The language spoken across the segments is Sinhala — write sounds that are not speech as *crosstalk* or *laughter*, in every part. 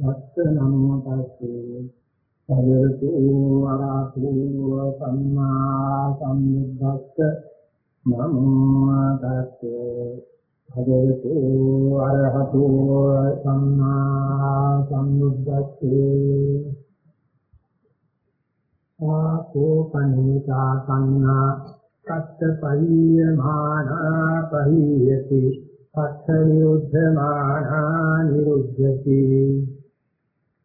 සත්ත නමෝ තස්සේ භගවතු ආරහතෝ සම්මා සම්බුද්දස්ස නමෝ තස්සේ භගවතු ආරහතෝ සම්මා සම්බුද්දස්සේ ආකෝ පනිතා සංනා සත්ත පරියමානා පරියති පස්ස නිරුද්ධමානා නිරුද්ධති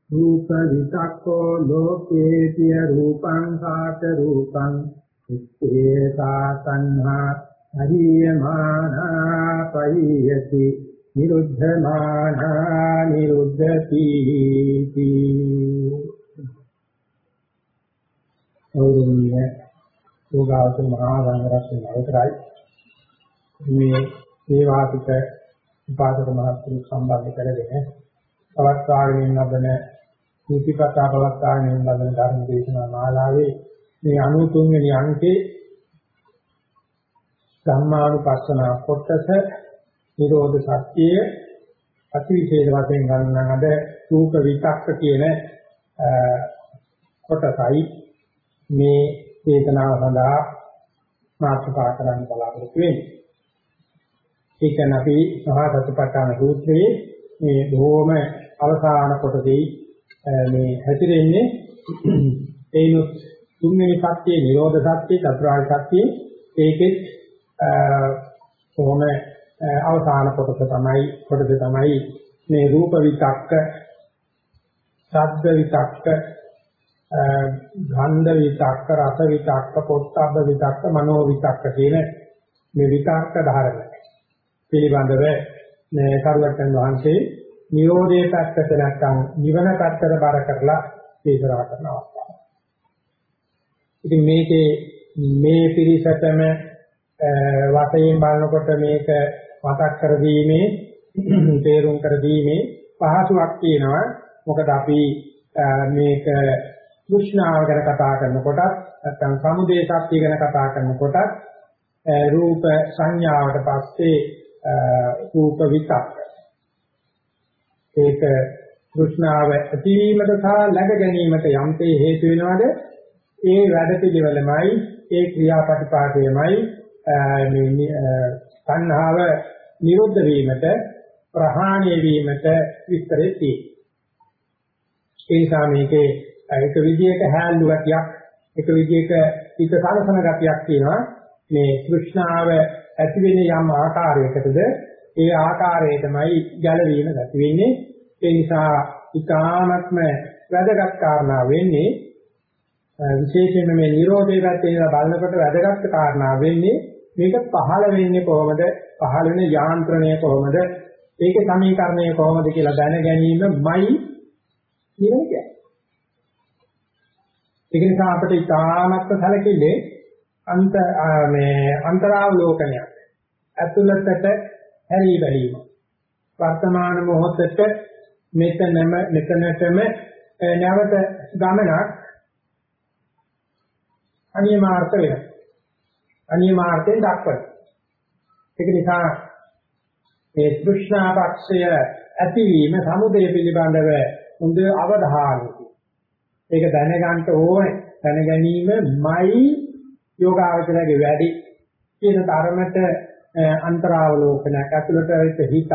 රූප විතක්කෝ ලෝකේතිය රූපං සාත රූපං ඉත්තේ සාතංහා හරියමානා පරියති නිරුද්ධමානා නිරුද්ධති අවුරුන්නේ යෝගාවත මහා සංඝරත්නය අවසරයි. මේ සේවාසික උපාසක මහත්තුරු සම්බන්ධ කරගෙන පවත්වාගෙන යන ලබන කුටිපතා පවත්වාගෙන යන ලබන ධර්ම දේශනා මාලාවේ මේ 93 වෙනි අංකේ ධම්මානුපස්සන කොටස නිරෝධ සත්‍යය අතිවිශේෂ වශයෙන් ගන්නන අද රූප විතක්ක කියන කොටසයි මේ චේතනාව සඳහා මාතෘකා කරන්න බලාපොරොත්තු වෙන්නේ. ඒක අපි මහා සතිපට්ඨාන සූත්‍රයේ මේ බොහොම අවසාන කොටසේ මේ හැතිරෙන්නේ ඒනොත් *clears throat* තුන්වෙනි සත්‍යයේ නිරෝධ සත්‍යය චතුරාර්ය සත්‍යය. ඒකෙත් කොහොම අවසාන කොටස තමයි කොටස තමයි මේ රූප විතක්ක ශබ්ද විතක්ක ගන්ධ විතක්ක රස විතක්ක පොට්ටබ්බ විතක්ක මනෝ විතක්ක කියන මේ විතක්ක ධාරණ පිළිබඳව මේ කරුවට්ටන් වහන්සේ නිරෝධයේ පැත්තට නැත්නම් නිවන පැත්තට බර කරලා දේශනා කරන අවස්ථාව. ඉතින් මේකේ මේ පිරිසටම වශයෙන් බලනකොට මේක මතක් කර දීමේ තේරුම් කර දීමේ පහසුවක් තියෙනවා. මොකද අපි මේක කෘෂ්ණාව ගැන කතා කරනකොට නැත්නම් සමුදේ ශක්තිය ගැන කතා කරනකොට රූප සංඥාවට පස්සේ රූප විතක් ඒක කෘෂ්ණාව ඇතිවීමට සහ läග ගැනීමට යම්තේ හේතු වෙනවද? ඒ වැඩ පිළිවෙලමයි ඒ ක්‍රියාපටිපාදයමයි මේ සංහාව නිරුද්ධ වීමට ප්‍රහාණය වීමට විස්තරේ තියෙන්නේ. ඒ නිසා මේකේ එක විදියක හැල්ලු ගතියක් එක විදියක හිත සලසන ගතියක් තියෙනවා. මේ કૃષ્ණාව ඇති වෙන යම් ආකාරයකටද ඒ ආකාරයටමයි ගැළවීම ඇති වෙන්නේ. ඒ නිසා ඊ타ත්ම වැදගත් කාරණා වෙන්නේ විශේෂයෙන්ම මේ Nirodhe පැත්තේ බලනකොට වැදගත් කාරණා වෙන්නේ මේක පහළ වෙන්නේ කොහොමද? පහළ වෙන යාන්ත්‍රණය කොහොමද? ඒකේ සමීකරණය කොහොමද කියලා දැන ගැනීමයි කියන්නේ. ඒක නිසා අපිට ඊ타ත්ම සැලකිල්ලේ අන්ත මේ අන්තරාවලෝකනයක් ඇතුළතට හැරී බැලීම වර්තමාන මොහොතට මෙතනම මෙතනටම නැවත ගමනක් අනියමාර්ථ වෙනවා. අනියමාර්ථයෙන් දක්වන. ඒක නිසා මේ තෘෂ්ණාපක්ෂය ඇතිවීම සමුදය පිළිබඳව හොඳ අවධානයක ඒක දැනගන්න ඕනේ. දැන ගැනීමයි යෝගාවචරයේ වැඩි. කියන තරමට අන්තරාවලෝකනයක්. ඇතුළට වෙච්ච හිත.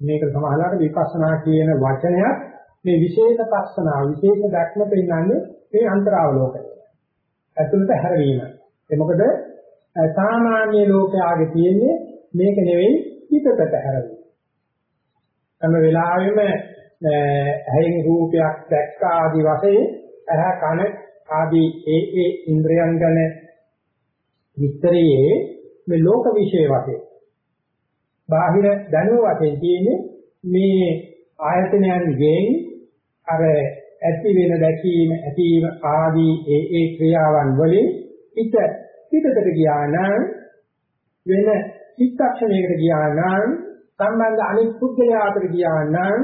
මේක සමහරවිට විපස්සනා කියන වචනයක්. මේ විශේෂ පස්සනා විශේෂ දැක්ම පෙන්වන්නේ මේ අන්තරාවලෝකනය ඇතුළට හැරවීම. ඒ මොකද සාමාන්‍ය ලෝකයාගේ තියෙන්නේ මේක නෙවෙයි හිතකට හැරවීම. හැම වෙලාවෙම ඇහෙන් රූපයක් දැක්ක ආදි වශයෙන් ඇහ කන ආදී ඒ ඒ ඉන්ද්‍රයන් ගැන විස්තරයේ මේ ලෝක විශ්ේ වශයෙන් බාහිර දැනුම වශයෙන් තියෙන්නේ මේ ආයතනයන් ගෙන් අර ඇති වෙන දැකීම ඇතිවීම ආදී ඒ ඒ ක්‍රියාවන් වලින් පිට පිටතට ගියා නම් වෙන චිත්තක්ෂණයකට ගියා නම් සම්බන්ධ අනිත් පුද්ගලයා අතර ගියා නම්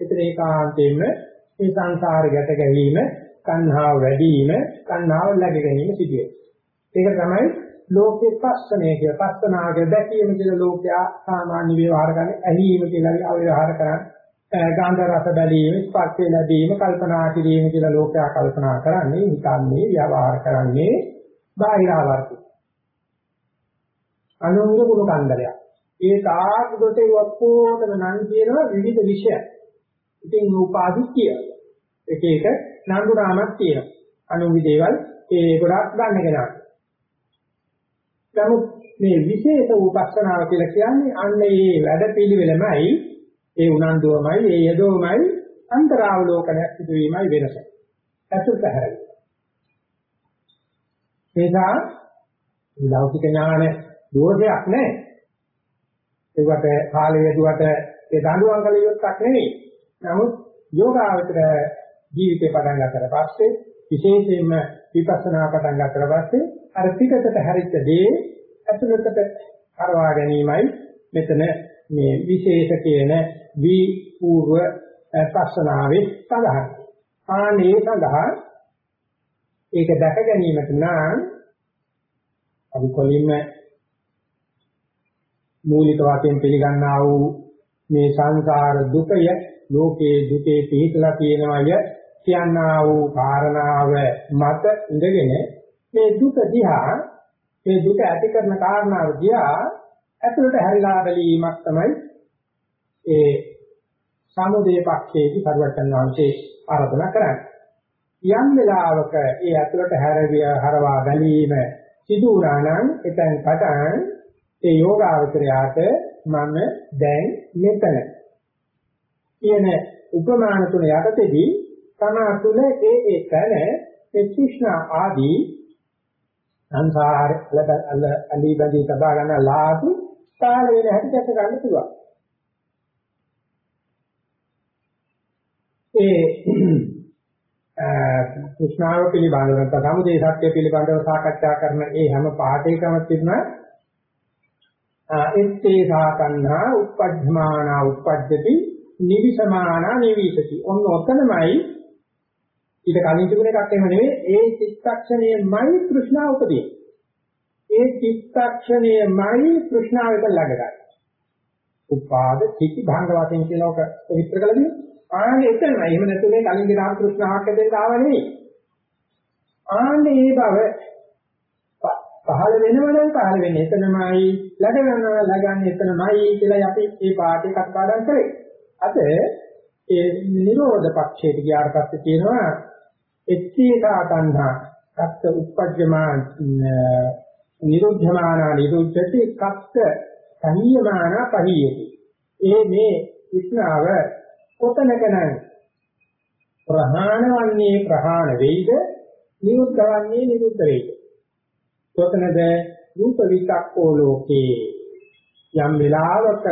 එතන ඒකාන්තයෙන්ම මේ සංසාර ගැට ගැනීම කන්හාව වැඩි වීම කන්හාව läග ගැනීම සිදුවේ. ඒක තමයි ලෝකේ පස්සනය කියලා පස්සනාගේ දැකීම කියලා ලෝකයා සාමාන්‍ය ව්‍යවහාර කරන්නේ ඇලීම කියලා අව්‍යවහාර කරන්නේ ගාන්ධ රස බැලීම, ස්පර්ශය ලැබීම, කල්පනා කිරීම කියලා ලෝකයා කල්පනා කරන්නේ, හිතන්නේ, ව්‍යවහාර කරන්නේ බාහිරාවර්ති. අනුංග කුණු කන්දරයක්. ඒ තාක්ෂයට ඔක්කොටම නම් කියනවා විවිධ විෂය. ඉතින් උපාදි කියනවා. එක එක නඳු නාමක් තියෙනවා. අනුංගි දේවල් ඒ ගොඩක් ගන්න කෙනා. නමුත් මේ විශේෂ උපස්සනාව කියලා කියන්නේ අන්න ඒ වැඩ පිළිවෙලමයි ඒ උනන්දුවමයි ඒ යදෝමයි අන්තරාවලෝකනයක් සිදුවීමයි වෙනස. ඇතුළත හැරෙයි. ඒසා ලෞකික ඥාන දෝෂයක් නැහැ. ඒකට කාලය යදුවට ඒ දඬුවම් කළ යුත්තක් නෙවෙයි. නමුත් යෝගාවචර ජීවිතේ පටන් ගන්නතර පස්සේ විශේෂයෙන්ම විපස්සනා පටන් ගන්නතර පස්සේ අර පිටකට හැරිච්ච දේ ඇතුළතට කරවා ගැනීමයි මෙතන මේ විශේෂ කියන වී పూర్ව පස්සනාවේ සඳහන්. ආනේ සඳහා ඒක දැක ගැනීමට නම් අපි කොලින්ම මූලික වශයෙන් පිළිගන්නා වූ මේ සංසාර දුකය ලෝකයේ දුකේ පිහිටලා තියෙනවය කියනා වූ කාරණාව මත ඉඳගෙන මේ දුක දිහා මේ දුක ඇති කරන කාරණාව දිහා ඇතුළට හැරිලා බැලීමක් තමයි ඒ සමුදේ පක්ෂයේදී පරිවර්තන වංශේ ආරාධනා කරන්නේ. යම් වෙලාවක ඒ ඇතුළට හැරවිය හරවා බැලීම සිදු වුණා නම් එතෙන් පටන් ඒ යෝගාවචරයාට මම දැන් මෙතන කියන උපමාන තුන යටතේදී තමා තුළ ඒ ඒ තැන ඒ තෘෂ්ණා ආදී සංසාර අලි බඳී තබා ගන්න ලාභ කාල වෙන හැටි දැක ගන්න පුළුවන්. ඒ *clears throat* කෘෂ්ණාව පිළිබඳව නැත්නම් සමුදේ සත්‍ය පිළිබඳව සාකච්ඡා කරන ඒ හැම පාඩේකම තිබුණා එත්තේ සාකන්නා උපජ්ජමානා උපජ්ජති නිවිසමානා නිවිසති ඔන්න ඔතනමයි ඊට කලින් තිබුණ එකක් එහෙම නෙවෙයි ඒ චිත්තක්ෂණයමයි કૃષ્ණා උපදී. ඒ චිත්තක්ෂණයමයි કૃષ્ණාවට ළඟගන්නේ. උපාද චිති භංග වශයෙන් කියනක විස්තර කළදී ආන්නේ එතනයි එහෙම නැතුව මේ කලින් දාන કૃષ્ණාවක් දෙන්න ආව නෙවෙයි. ආන්නේ මේ බව පහළ වෙනවනම් පහළ වෙන්නේ එතනමයි ළඟ වෙනවා ළඟන්නේ එතනමයි කියලා අපි මේ පාඩේ කතා කරන් කරේ. අද ඒ නිරෝධ පක්ෂයට ගියාට පස්සේ කියනවා එච්චේකා තණ්හා කත්ත උපජ්ජමාන නිරුද්ධමාන නිරුද්ධති කත්ත සංයමාන පහියති. ඒ මේ විස්නාව කොතනකනම් ප්‍රහාණ වන්නේ ප්‍රහාණ වෙයිද? නිරුද්ධ වන්නේ නිරුද්ධ වෙයිද? කොතනද? රූප විචක්කෝ ලෝකේ. යම් වෙලාවක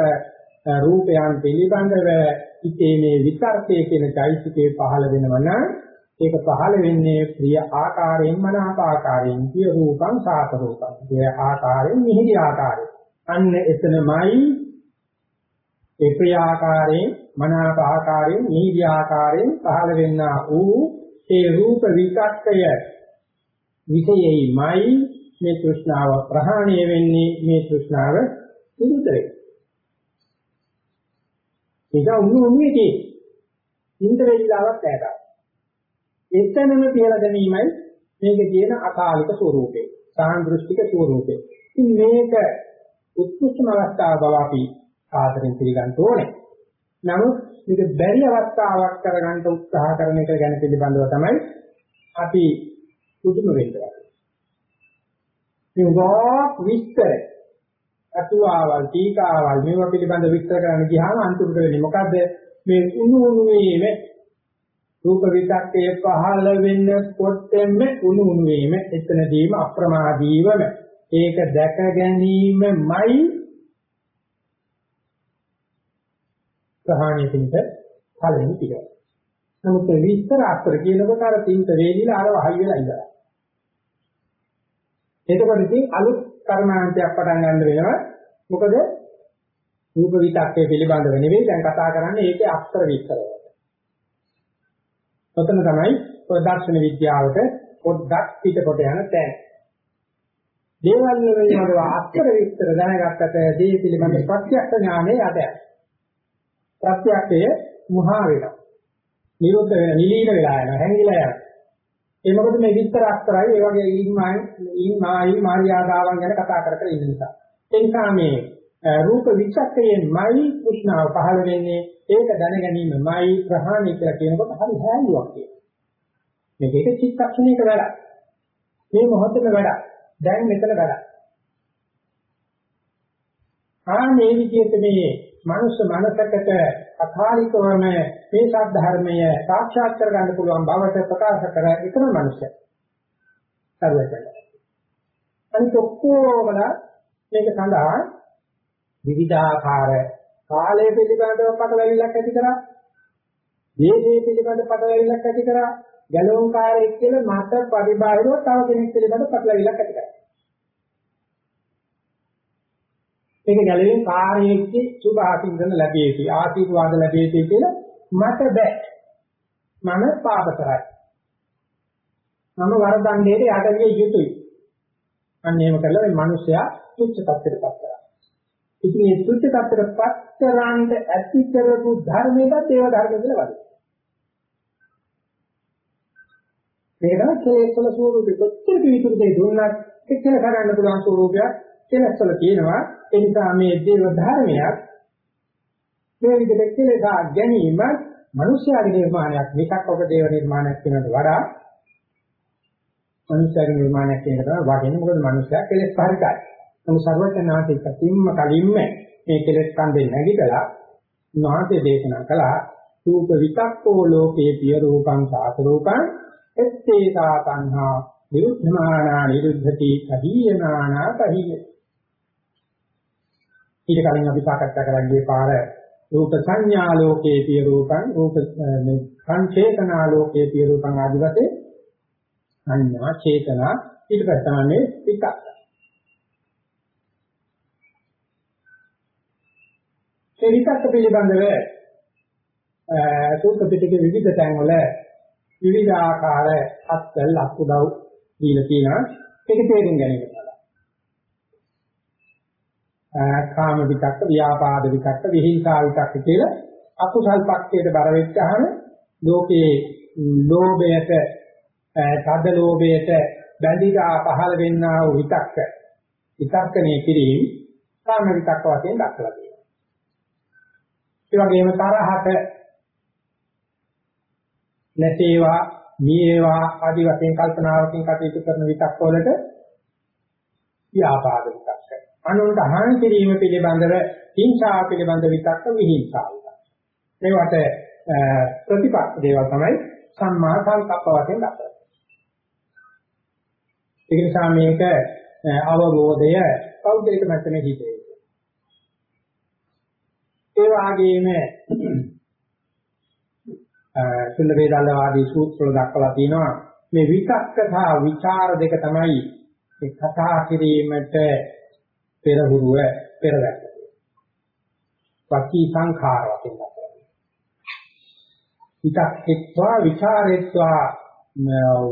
රූපයන් පිළිබඳව ඉතේ මේ විතර්කයේ කියන চৈতසිකේ පහළ වෙනවා නම් ඒක පහළ වෙන්නේ ප්‍රිය ආකාරයෙන් මනාප ආකාරයෙන් පිය රූපං සාත රූපං. ඒ ආකාරයෙන් මිහිරි ආකාරයෙන්. අන්න එතනමයි ඒ ප්‍රිය ආකාරයෙන් මනාප ආකාරයෙන් මිහිරි ආකාරයෙන් පහළ වෙන්නා වූ ඒ රූප විචක්කය විෂයෙහිමයි මේ තෘෂ්ණාව ප්‍රහාණය වෙන්නේ මේ තෘෂ්ණාව නිරුතරේ. ඒක උණු උණුවේදී ඉන්ද්‍රියලාවක් ඇරලා එතනම කියලා ගැනීමයි මේකේ තියෙන අකාලික ස්වરૂපේ සාන්දෘෂ්ටික ස්වરૂපේ. ඉතින් මේක උත්කෘෂ්ඨම අවස්ථාව බව අපි ආදරෙන් පිළිගන්න ඕනේ. නමුත් මේක බැරි අවස්ථාවක් කරගන්න උත්සාහ කරන එක ගැන පිළිබඳව තමයි අපි පුදුම වෙන්නේ. මේ ගොඩක් විස්තර අතුආවල් ටීකාවල් මේවා පිළිබඳ විස්තර කරන්න ගියාම අන්තිමට වෙන්නේ මොකද්ද මේ උණු උණු වීම රූප විතක්කේ පහළ වෙන්නකොටම උණු උණු වීම එතනදීම අප්‍රමාදීවම ඒක දැක ගැනීමමයි ප්‍රහාණිතින්ට ඵලෙන් පිළිගන්න. නමුත් විස්තර අතර කියනකොට අර තින්ත වේදිලා අර වහයි වෙලා ඉඳලා. එතකොට ඉතින් අලුත් කර්මාන්තයක් පටන් ගන්න වෙනවා. මොකද රූප විතක්කේ පිළිබඳව නෙවෙයි දැන් කතා කරන්නේ ඒකේ අක්ෂර විස්තරය. ඔතන තමයි ඔය දර්ශන විද්‍යාවට පොඩ්ඩක් පිටකොට යන තැන. දේවල් වලින් අක්ෂර විස්තර දැනගත්තට දේ පිළිබඳ ප්‍රත්‍යක්ෂ ඥානය යටය. ප්‍රත්‍යක්ෂය මුහා වෙනවා. නිරුද්ධ වෙනවා, නිලීන වෙලා යනවා, හැංගිලා යනවා. ඒ මොකද මේ විස්තර අක්තරයි ඒ වගේ ඊමාන් ඊමායි මාර්යාදාවන් ගැන කතා කර කර ඉන්න නිසා. ඒ නිසා මේ රූප විචක්කයෙන්මයි කුෂ්ණාව පහළ වෙන්නේ ඒක දැන ගැනීමමයි ප්‍රහාණය කියලා කියනකොට හරි හැලුවක් කියනවා. මේක එක චිත්තක්ෂණයක වැඩක්. මේ මොහොතේ වැඩක්. දැන් මෙතන වැඩක්. ආ මේ විදිහට මේ මනුෂ්‍ය මනසකට අකාලිකවම මේ සත්‍ය සාක්ෂාත් කරගන්න පුළුවන් බවට ප්‍රකාශ කර එකම මනුෂ්‍ය. සර්වජන. අනිත් ඔක්කොමල මේක සඳහා විවිධාකාර කාලය පිළිබඳව පටලැවිල්ලක් ඇති කරා. දේශේ පිළිබඳව පටලැවිල්ලක් ඇති කරා. ගැලවුම් කාර්යයක් කියලා මත පරිබාහිරව තව කෙනෙක් පිළිබඳව පටලැවිල්ලක් ඇති කරා. මේක ගැලවීම කාර්යයේ සුභ ආශිර්වාද ලැබිය යුතුයි ආශිර්වාද ලැබිය යුතුයි කියලා මට බෑ මම පාපතරයි මම වරදණ්ඩේට යටවිය යුතුයි අන්න එහෙම කළා මේ මිනිසයා තුච්ච tattරපත් කරා ඉතින් මේ තුච්ච tattරපත් කරාන්ට ඇති කරපු ධර්මයකට ඒව ධර්ම කියලා වදේ මේක තමයි කෙලෙස් වල ස්වරූපෙ කොච්චර විතර දෙයි දුන්නත් එච්චර කරන්න පුළුවන් ස්වරූපයක් කෙලෙස් වල තියෙනවා. ඒ නිසා මේ දේව ධර්මයක් මේ විදිහට කෙලෙසා ගැනීම මිනිස්යාගේ නිර්මාණයක් මිසක් ඔබ දේව නිර්මාණයක් කියනකට වඩා මිනිස්යාගේ නිර්මාණයක් කියන එක වගේ මොකද මිනිස්යා කෙලෙස් පරිකාරයි. නමුත් සර්වඥාන්සේ කතිම්ම කලින්ම මේ කෙලෙස් කන්දේ නැගිටලා උන්වහන්සේ දේශනා කළා රූප විතක්කෝ ලෝකේ පිය රූපං සාත රූපං එත්තේ සා තණ්හා නිරුද්ධමානා නිරුද්ධති කදීයනානා කහිය ඊට කලින් අපි සාකච්ඡා කරා ගියේ පාර රූප සංඥා ලෝකේ පිය රූපං රූප මේ සංචේතනා ලෝකේ පිය රූපං ආදි වශයෙන් සංඥා චේතනා ඊට පස්සේ තමයි විතක් ඒ විතක් පිළිබඳව සූත්‍ර පිටකේ විවිධ තැන්වල විවිධ ආකාර හත්වල අකුඩව් දීලා තියෙනවා ඒක තේරුම් ගැනීම කාම විතක්ක, ව්‍යාපාද විතක්ක, විහිංසා විතක්ක කියලා අකුසල් පක්ෂයට බර වෙච්චහම ලෝකේ ලෝභයට, තද ලෝභයට බැඳිලා පහළ වෙන්නා වූ විතක්ක, විතක්කනේ කිරීම කාම විතක්ක වශයෙන් දක්වලා තියෙනවා. ඒ වගේම තරහට නැසේවා, මීේවා ආදි වශයෙන් කල්පනාවකින් කටයුතු කරන විතක්ක වලට ව්‍යාපාද විතක්ක අනුන්ට හානි කිරීම පිළිබඳව හිංසාව පිළිබඳ විතක්ක විහිංසාව. මේවට ප්‍රතිපක්ෂ දේවල් තමයි සම්මා සංකප්ප වශයෙන් දක්වන්නේ. ඒ නිසා මේක අවබෝධය පෞද්ගලික මට්ටමේ හිතේ. ඒ වගේම සුල්ල වේදාලවාදී සූත්‍ර වල දක්වලා තියෙනවා මේ විතක්ක සහ විචාර දෙක තමයි මේ කතා කිරීමට පෙරහුරුව පෙරවැක්ක. වචී සංඛාර වශයෙන් දක්වනවා. හිතක්ත්වා විචාරෙත්වා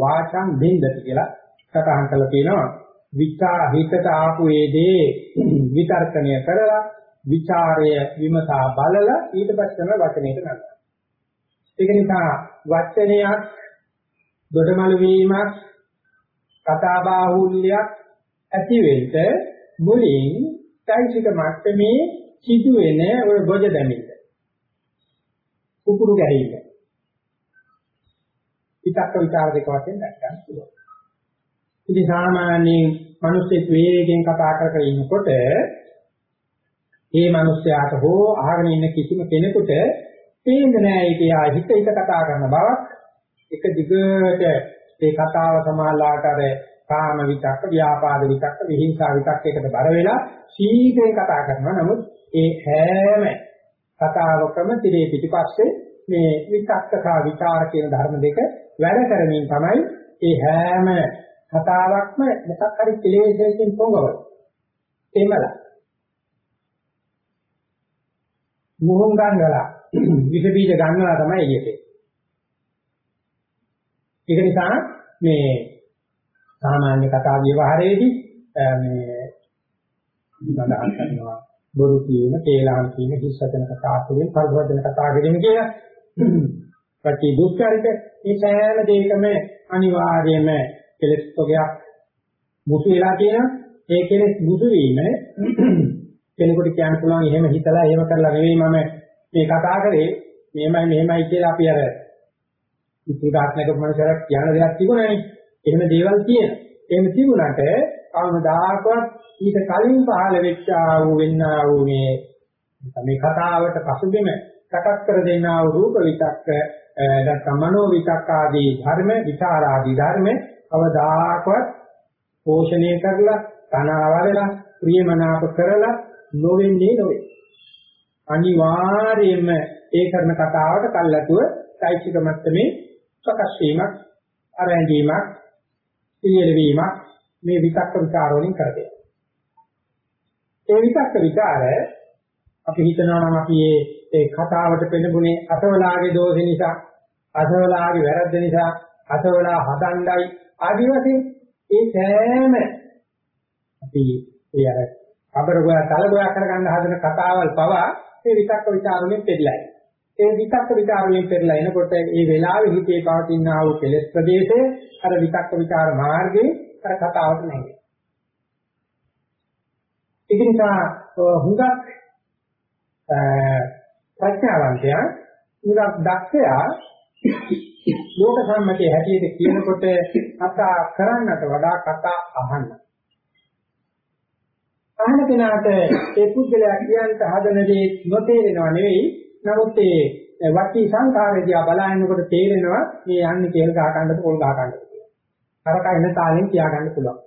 වාචං බින්දති කියලා සටහන් කරලා තියෙනවා. විචා හිතට ආපු වේදේ විතර්කණය කරලා විචාරය විමසා බලලා ඊට පස්සේ වචනයට ගන්නවා. ඒක නිසා වචනයක් දොඩමළු වීමක් කතා බාහුල්‍යයක් ඇති වෙන්න මුලින් චෛසික මට්ටමේ සිදුවෙන ඔය ගොජ දැමිල්ල. කුකුරු ගැහිල්ල. විතක්ක විචාර දෙක වශයෙන් දැක්කන්න පුළුවන්. ඉතින් සාමාන්‍යයෙන් මිනිස්සෙක් වේගෙන් කතා කර කර ඉන්නකොට මේ මිනිස්යාට හෝ අහගෙන ඉන්න කිසිම කෙනෙකුට තේින්නේ නැහැ ඒකේ ආ හිත හිත කතා කරන බවක් එක දිගට ඒ කතාව සමාලාට අර කාම විතක්ක, ව්‍යාපාද විතක්ක, විහිංසා විතක්කයකට බර වෙලා සීඝ්‍රයෙන් කතා කරනවා. නමුත් ඒ හැම කතාවකම tire පිටිපස්සේ මේ විතක්ක සහ විචාර කියන ධර්ම දෙක වැඩ කරමින් තමයි ඒ හැම කතාවක්ම මොකක් හරි කෙලෙසකින් පොඟවන. එමල. මුහුන් ගන්නලා *clears throat* විස බීජ ගන්නලා තමයි එළියට. ඒක නිසා මේ සාමාන්‍ය කතා ව්‍යවහාරයේදී මේ සඳහන් කරනවා බොරු කියන, කේලම් කියන, හිස්සතන කතා කියන, පරිවර්තන කතා කියන කියලා *clears throat* ප්‍රති දුක්ඛරිත මේ සෑම දෙයකම අනිවාර්යයෙන්ම කෙලෙස් තොගයක් මුසු වෙලා තියෙනවා. ඒ කෙලෙස් මුසු වීම කෙනෙකුට කියන්න පුළුවන් එහෙම හිතලා එහෙම කරලා නෙවෙයි මම මේ කතා කරේ මෙහෙමයි මෙහෙමයි කියලා අපි අර උදාහරණයක මනසට කියන දෙයක් තිබුණානේ. එහෙම දේවල් තියෙන. එහෙම තිබුණාට කවමදාකවත් ඊට කලින් පහළ වෙච්ච ආ වූ වෙන්නා වූ මේ මේ කතාවට පසුබිම සකස් කර දෙන්නා වූ රූප විතක්ක නැත්නම් මනෝ විතක්ක ආදී ධර්ම විචාර ආදී ධර්ම කවදාකවත් පෝෂණය කරලා තනවාරලා ප්‍රියමනාප කරලා නොවෙන්නේ නොවේ. අනිවාර්යයෙන්ම ඒ කරන කතාවට කල්ැතුව සායිචික මට්ටමේ සකස් වීමක් අරැඳීමක් පිළියෙල වීමක් මේ විතක්ක විචාර වලින් කරදේ. ඒ විතක්ක විචාර අපි හිතනවා නම් අපි ඒ කතාවට පෙළඹුණේ අසවලාගේ දෝෂ නිසා අසවලාගේ වැරද්ද නිසා අසවලා හදණ්ඩයි ආදී වශයෙන් ඒ සෑම අපි ඒ අර කබර ගෝයා තල ගෝයා කරගන්න හදන කතාවල් පවා මේ විතක්ක ਵਿਚාරුණෙන් පෙරලයි. ඒ විතක්ක ਵਿਚාරුණෙන් පෙරලා එනකොට මේ වෙලාවේ හිතේ පවතින ආ වූ කෙලෙස් ප්‍රදේශයේ අර විතක්ක ਵਿਚාර මාර්ගයේ අර කතාවට නැගෙයි. ඒක නිසා හුඟක් ප්‍රඥාවන්තයා හුඟක් දක්ෂයා ලෝක සම්මතයේ හැටියට කියනකොට කතා කරන්නට වඩා කතා අහන්න අහන කෙනාට ඒ පුද්ගලයා කියන්ට හදන දේ නොතේරෙනව නෙවෙයි. නමුත් ඒ වටි සංකාරයේදී බලනකොට තේරෙනවා මේ යන්නේ තේල් ගහ ගන්නද පොල් ගහ ගන්නද කියලා. අරක එන තාලෙන් කියාගන්න පුළුවන්.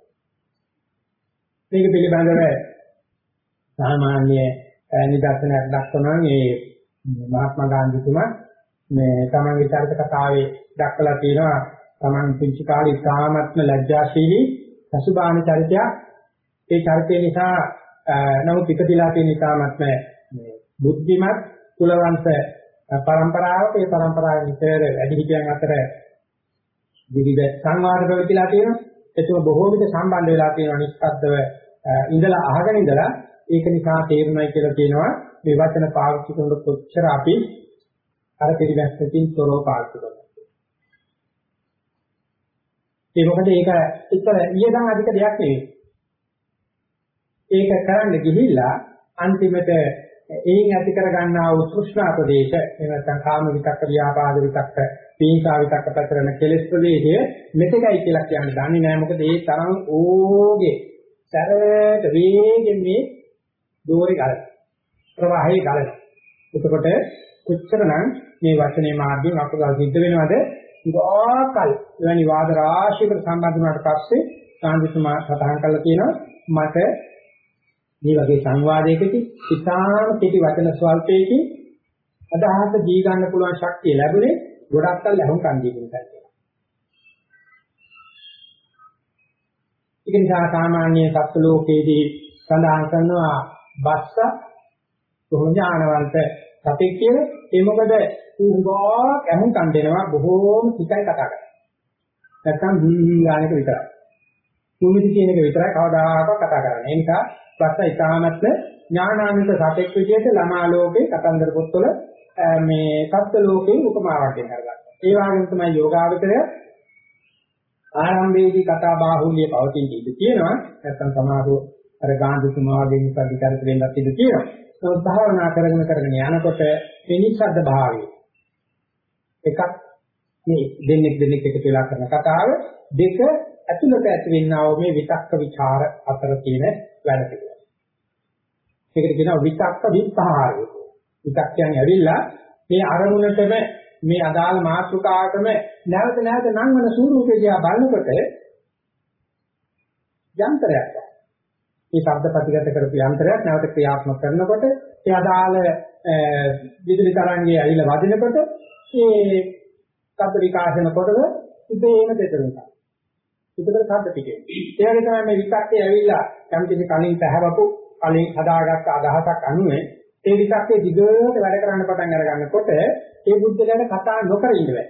මේක පිළිබඳව සාමාන්‍ය නිදර්ශනයක් දක්වනවා මේ මහත්මා ගාන්ධිතුමා මේ තමන්ගේ චරිත කතාවේ දක්වලා තියෙනවා තමන් පුංචි කාලේ ඉතාමත්ම ලැජ්ජාශීලී පසුබාහන චරිතයක් ඒ චරිතය නිසා නමුත් ඉපදිලා තියෙන ඉතාමත් මේ බුද්ධිමත් කුලවංශ පරම්පරාවක ඒ පරම්පරාවේ විතර වැඩි හිටියන් අතර විවිධ සංවාද ප්‍රවතිලා තියෙනවා. ඒතුම බොහෝ විද සම්බන්ධ වෙලා තියෙනවා නිස්සද්දව ඉඳලා අහගෙන ඉඳලා ඒක නිසා තේරුණයි කියලා කියනවා මේ වචන පාවිච්චි කරන කොච්චර අපි අර පිළිගැස්මකින් තොරව පාවිච්චි කරනවා. ඒ මොකද ඒක ඉතල ඊයදන් අධික දෙයක් නෙවෙයි. ඒක කරන්න ගිහිල්ලා අන්තිමට එයින් ඇති කර ගන්නා වූ තෘෂ්ණා ප්‍රදේශ එහෙම නැත්නම් කාම විතක්ක ව්‍යාපාද විතක්ක පීචා විතක්ක පැතරන කෙලෙස් ප්‍රදේශය මෙතකයි කියලා කියන්නේ. දන්නේ නැහැ. මොකද ඒ තරම් ඕගේ සැරට වේගෙන් මේ දෝරේ ගලන ප්‍රවාහයේ ගලන. එතකොට කොච්චරනම් මේ වචනේ මාර්ගයෙන් අකුසල් සිද්ධ වෙනවද? ඉවාකල් එවැනි වාද රාශියකට සම්බන්ධ වුණාට පස්සේ සාන්දිතුමා සතහන් කළා කියනවා මට මේ වගේ සංවාදයකදී ඉතාම කෙටි වචන ස්වල්පයකින් අදහස දී ගන්න පුළුවන් ශක්තිය ලැබුණේ ගොඩක් කල් ලැබුම් කන් දීපු නිසා කියලා. ඒක නිසා සාමාන්‍ය සත්ත්ව ලෝකයේදී සඳහන් කරනවා බස්ස කොහොම ඥානවන්ත සතෙක් කියලා ඒ මොකද උංගා කැමුම් කන් දෙනවා බොහෝම ටිකයි කතා කරන්නේ. නැත්තම් දීගානක විතරයි. තුමිති කියන එක විතරයි කවදාකවත් කතා කරන්නේ. ඒ නිසා බස්ස ඉතාමත්ම ඥානාන්විත සතෙක් විදිහට ළමා ලෝකේ කතන්දර පොත්වල මේ සත්ත්ව ලෝකේ උපමාවක් දෙන්න කරගත්තා. ඒ වගේම තමයි යෝගාවචරය ආරම්භයේදී කතා බාහුල්‍ය පවතින ඉඳ තියෙනවා. නැත්තම් සමාහෝ අර ගාන්ධිතුමා වගේ නිසාදි චරිත වෙන්නත් ඉඳ තියෙනවා. නමුත් භාවනා කරගෙන කරගෙන යනකොට පිනිසද්ද භාවය එකක් මේ දෙන්නෙක් දෙන්නෙක් එකතු වෙලා කරන කතාව දෙක ඇතුළත ඇති වෙන්නා වූ මේ විතක්ක ਵਿਚාර අතර තියෙන වැඩ පිළිවෙල. ඒකට කියනවා විතක්ක විස්හාරය. විතක්යන් ඇවිල්ලා මේ අරමුණටම මේ අදාළ මාතෘකාවටම නැවත නැවත නම් වන ස්වරූපේ දිහා බලනකොට යන්ත්‍රයක්. මේ ශබ්ද ප්‍රතිගත කරපු යන්ත්‍රයක් නැවත ක්‍රියාත්මක කරනකොට ඒ අදාළ විදුලි තරංගය ඇවිල්ලා වදිනකොට මේ ශබ්ද විකාශන කොටද ඉබේම දෙතරුණා. ඒකට ශබ්ද පිටේ. ඒ වගේ තමයි මේ විතක්කේ ඇවිල්ලා යම් කිසි කලින් පැහැවපු කලින් හදාගත්ත අදහසක් අනුව ඒ විතක්කේ දිගට වැඩ කරන්න පටන් අර ගන්නකොට ඒ බුද්ධලයට කතා නොකර ඉන්න බෑ.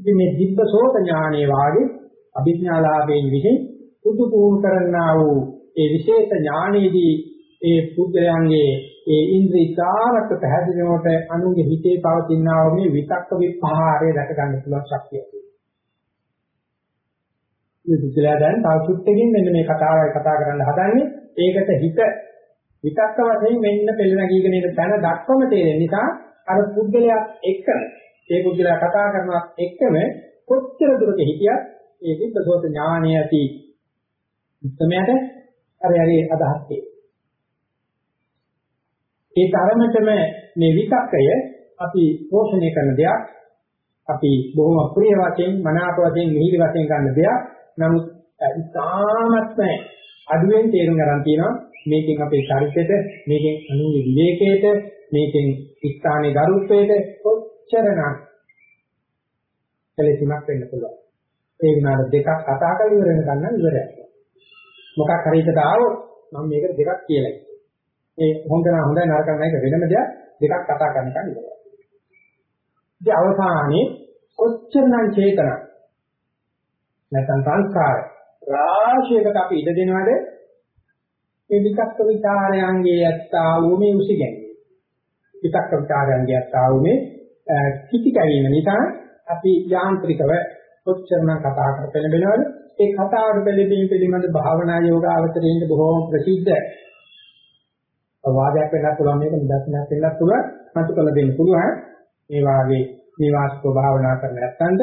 ඉතින් මේ දිබ්බසෝත ඥානයේ වාගේ අභිඥාලාභයෙන් විසින් සුදු පුහුණු කරන්නා වූ ඒ විශේෂ ඥානයේදී ඒ පුද්ගලයන්ගේ ඒ ඉන්ද්‍රිය තාමත් පැහැදිලිවට අනුගේ හිතේ පවතිනා වූ මේ විතක්ක විපහාරය දැක ගන්න පුළුවන් ශක්තිය. මේ විචලය දැන් තව සුත්තකින් මෙන්න මේ කතාවයි කතා කරන්න හදන්නේ. ඒකට හිත විතක්ක වශයෙන් මෙන්න පෙළ නැගීගෙන ඉන්න තැන දක්වම තේරෙන නිසා අර පුද්ගලයා එක්කම ඒ පුද්ගලයා කතා කරනවත් එක්කම කොච්චර දුරට හිටියත් ඒ විද්දසෝත ඥානය ඇති උත්තරයට අර හරි අදහස් ඒ තරමටම මේ විතක්කය අපි පෝෂණය කරන දෙයක් අපි බොහොම ප්‍රිය වශයෙන් මනාප වශයෙන් මිහිරි වශයෙන් ගන්න දෙයක් නමුත් ඉතාමත්ම අඩුවෙන් තේරුම් ගන්න තියෙනවා මේකෙන් අපේ ශරීරයට මේකෙන් අනුගේ විවේකයට මේකෙන් ස්ථානයේ ගරුත්වයට කොච්චරනම් කෙලෙසිමක් වෙන්න පුළුවන්. ඒ විනාඩ දෙකක් කතා කරලා ඉවර වෙන ගන්න ඉවරයි. මොකක් හරි එකට ආවොත් මම මේකට දෙකක් කියලායි. ඒ හොඳ නම් හොඳයි නරක නැහැ වෙනම දෙයක් දෙකක් කතා කරනකන් ඉවරයි. ඉතින් අවසානයේ කොච්චරනම් චේතන නැත්නම් සංස්කාර. රාශියකට අපි ඉඩ දෙනවද? මේ විකක්ක විචාරයන්ගේ යත්තා වූ මේ උසිගැන්වීම. විකක්ක විචාරයන්ගේ යත්තා වූ මේ කිති කැවීම නිසා අපි යාන්ත්‍රිකව කොච්චරනම් කතා කරපෙන වෙනවද? ඒ කතාවට බැලීම පිළිබඳ භාවනා යෝග අවතරයෙන් බොහෝම ප්‍රසිද්ධ වාදයක් වෙන්නත් පුළුවන්. මේක නිදර්ශනයක් වෙන්නත් පුළුවන්. මතු කළ දෙන්න පුළුවන්. මේ වාගේ නිවාස්කව භාවනා කරන නැත්නම්ද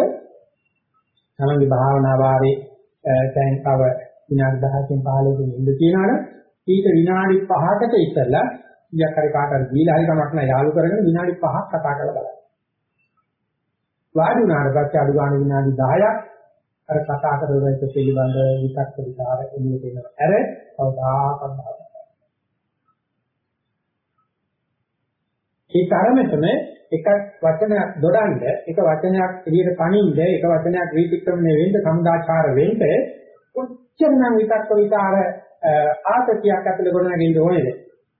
තමන්ගේ භාවනා වාරේ දැන් තව විනාඩි 10කින් 15කින් ඉඳ තියනවනේ ඊට විනාඩි 5කට ඉස්සෙල්ලා ඊයක් හරි කාට හරි දීලා හරි කමක් නැහැ යාළු කරගෙන විනාඩි 5ක් කතා කරලා බලන්න. වාඩි වුණාට පස්සේ අඩු ගන්න විනාඩි 10ක් අර කතා කරන එක පිළිබඳ විතක්ක විචාර එළියට එනවා. අර කවදාකවත් බෑ. ඒ තරමටම එක වචනයක් දොඩන්න එක වචනයක් එළියට පණින්න එක වචනයක් විචක්‍රමණය වෙන්න සමුදාචාර වෙන්න කොච්චරනම් විතක්ක විචාර ආතතියක් ඇතුලේ ගොඩනගෙන්න ඕනේද?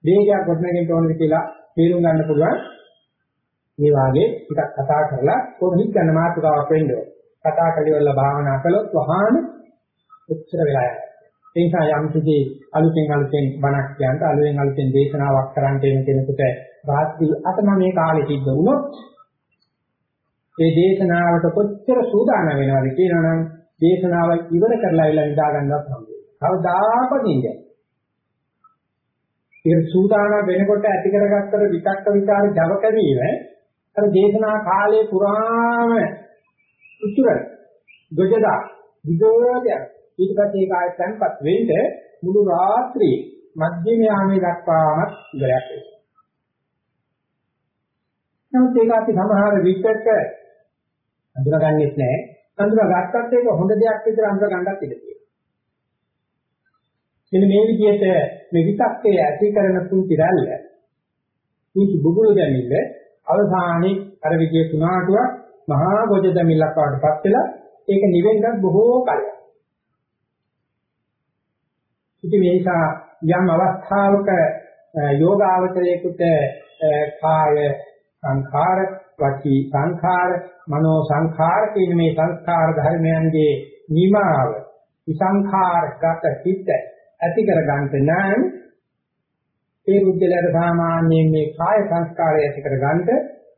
වේගයක් ගොඩනගෙන්න ඕනේද කියලා තේරුම් ගන්න පුළුවන්. මේ වාගේ ටිකක් කතා කරලා කොහොමද ගන්න මාතෘකාවක් වෙන්න ඕනේ. කතා කලිවල භාවනා කළොත් වහාම උච්චර වෙලා යනවා. ඒ නිසා යම් කිසි අලුතෙන් අලුතෙන් බණක් කියන්න අලුතෙන් අලුතෙන් දේශනාවක් කරන්න වෙන කෙනෙකුට රාත්‍රී 8-9 කාලේ සිද්ධ වුණොත් ඒ දේශනාවට කොච්චර සූදානම් වෙනවද කියනනම් දේශනාව ඉවර කරලා ඉලා නිදා ගන්නවත් හම්බ කවදාකවත් නිදැයි. ඒක සූදානම් වෙනකොට ඇති කරගත්තර විතක්ක විචාර ජව කැවීම අර දේශනා කාලේ පුරාම උතුර ගොජදා විදෝදය ඊට පස්සේ ඒක ආයෙත් තැන්පත් වෙන්න මුළු රාත්‍රියේ මධ්‍යම යාමේ දක්වාම ඉවරයක් වෙනවා. නමුත් ඒක අපි සමහර විචක අඳුරගන්නෙත් නැහැ. අඳුරගත්තත් ඒක හොඳ දෙයක් විතර අඳුරගන්නත් ඉඩ තියෙනවා. මෙන්න මේ විදිහට මේ විතක්කය ඇති කරන පුංචි රැල්ල පුංචි බුබුලු දැමිල්ල අවසානයේ අර විදිය තුනාටුවක් මහා ගොජ දැමිල්ලක් වඩපත් වෙලා ඒක නිවෙන්නත් බොහෝ කලක්. ඉතින් මේ නිසා යම් අවස්ථාවක යෝගාවචරයේකට කාය සංඛාර වචී සංඛාර මනෝ සංඛාර කියන මේ සංස්කාර ධර්මයන්ගේ නිමාව විසංඛාරගත හිත ඇති කර ගන්නට නම් ඒ රුද්ධලයට සාමාන්‍යයෙන් මේ කාය සංස්කාරය ඇති කර ගන්නට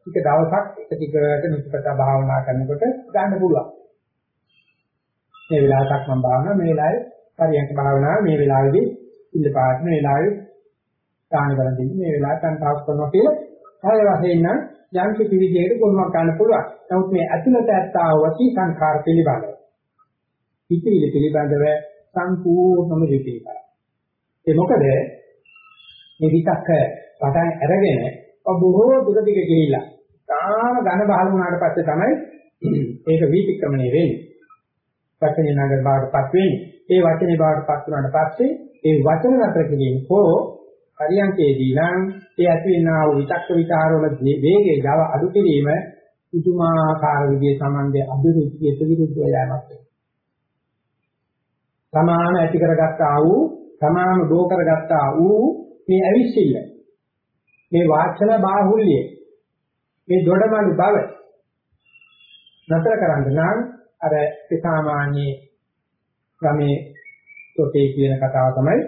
ටික දවසක් එක ටිකට නිතිපත භාවනා කරනකොට ගන්න පුළුවන්. මේ වෙලාවටක් මම භාවනා මේ වෙලාවේ පරියන්ක භාවනාව මේ වෙලාවේදී ඉන්න පාත් මේ වෙලාවේ දාන කරන් දෙන්නේ මේ වෙලාවට අන්තාස් කරනවා කියලා කාය වශයෙන් නම් යම් කිසි විදිහකට කොහොමද ගන්න පුළුවන්. නමුත් මේ ඇතුළත ඇත්තා වචී සංඛාර පිළිබඳව. පිටිවිලි පිළිබඳව සම්පූර්ණම විපේකයි. ඒ මොකද මේ විතක්ක පටන් අරගෙන බොහෝ දුර දිග ගිහිල්ලා තාම ඝන බහල වුණාට පස්සේ තමයි ඒක විතික්‍රමණය වෙන්නේ. වචනේ නගර බාටපත් වෙන්නේ. ඒ වචනේ බාටපත් වුණාට පස්සේ ඒ වචන නතර කිරීම හෝ පරියන්කේදී නම් ඒ ඇති වෙනා වූ විතක්ක විචාරවල වේගයේ ජව අඩු කිරීම පුදුමාකාර විදිහේ සම්බන්ධය අභිරුචියට විරුද්ධව යෑමක් වෙනවා. තමාම ඇති කරගත්තා වූ තමාම දෝ කරගත්තා වූ මේ අවිශ්චිල්ල මේ වාචන බාහුල්‍ය මේ දොඩමලු බව නතර කරන්න නම් අර සාමාන්‍ය ගමේ තොටේ කියන කතාව තමයි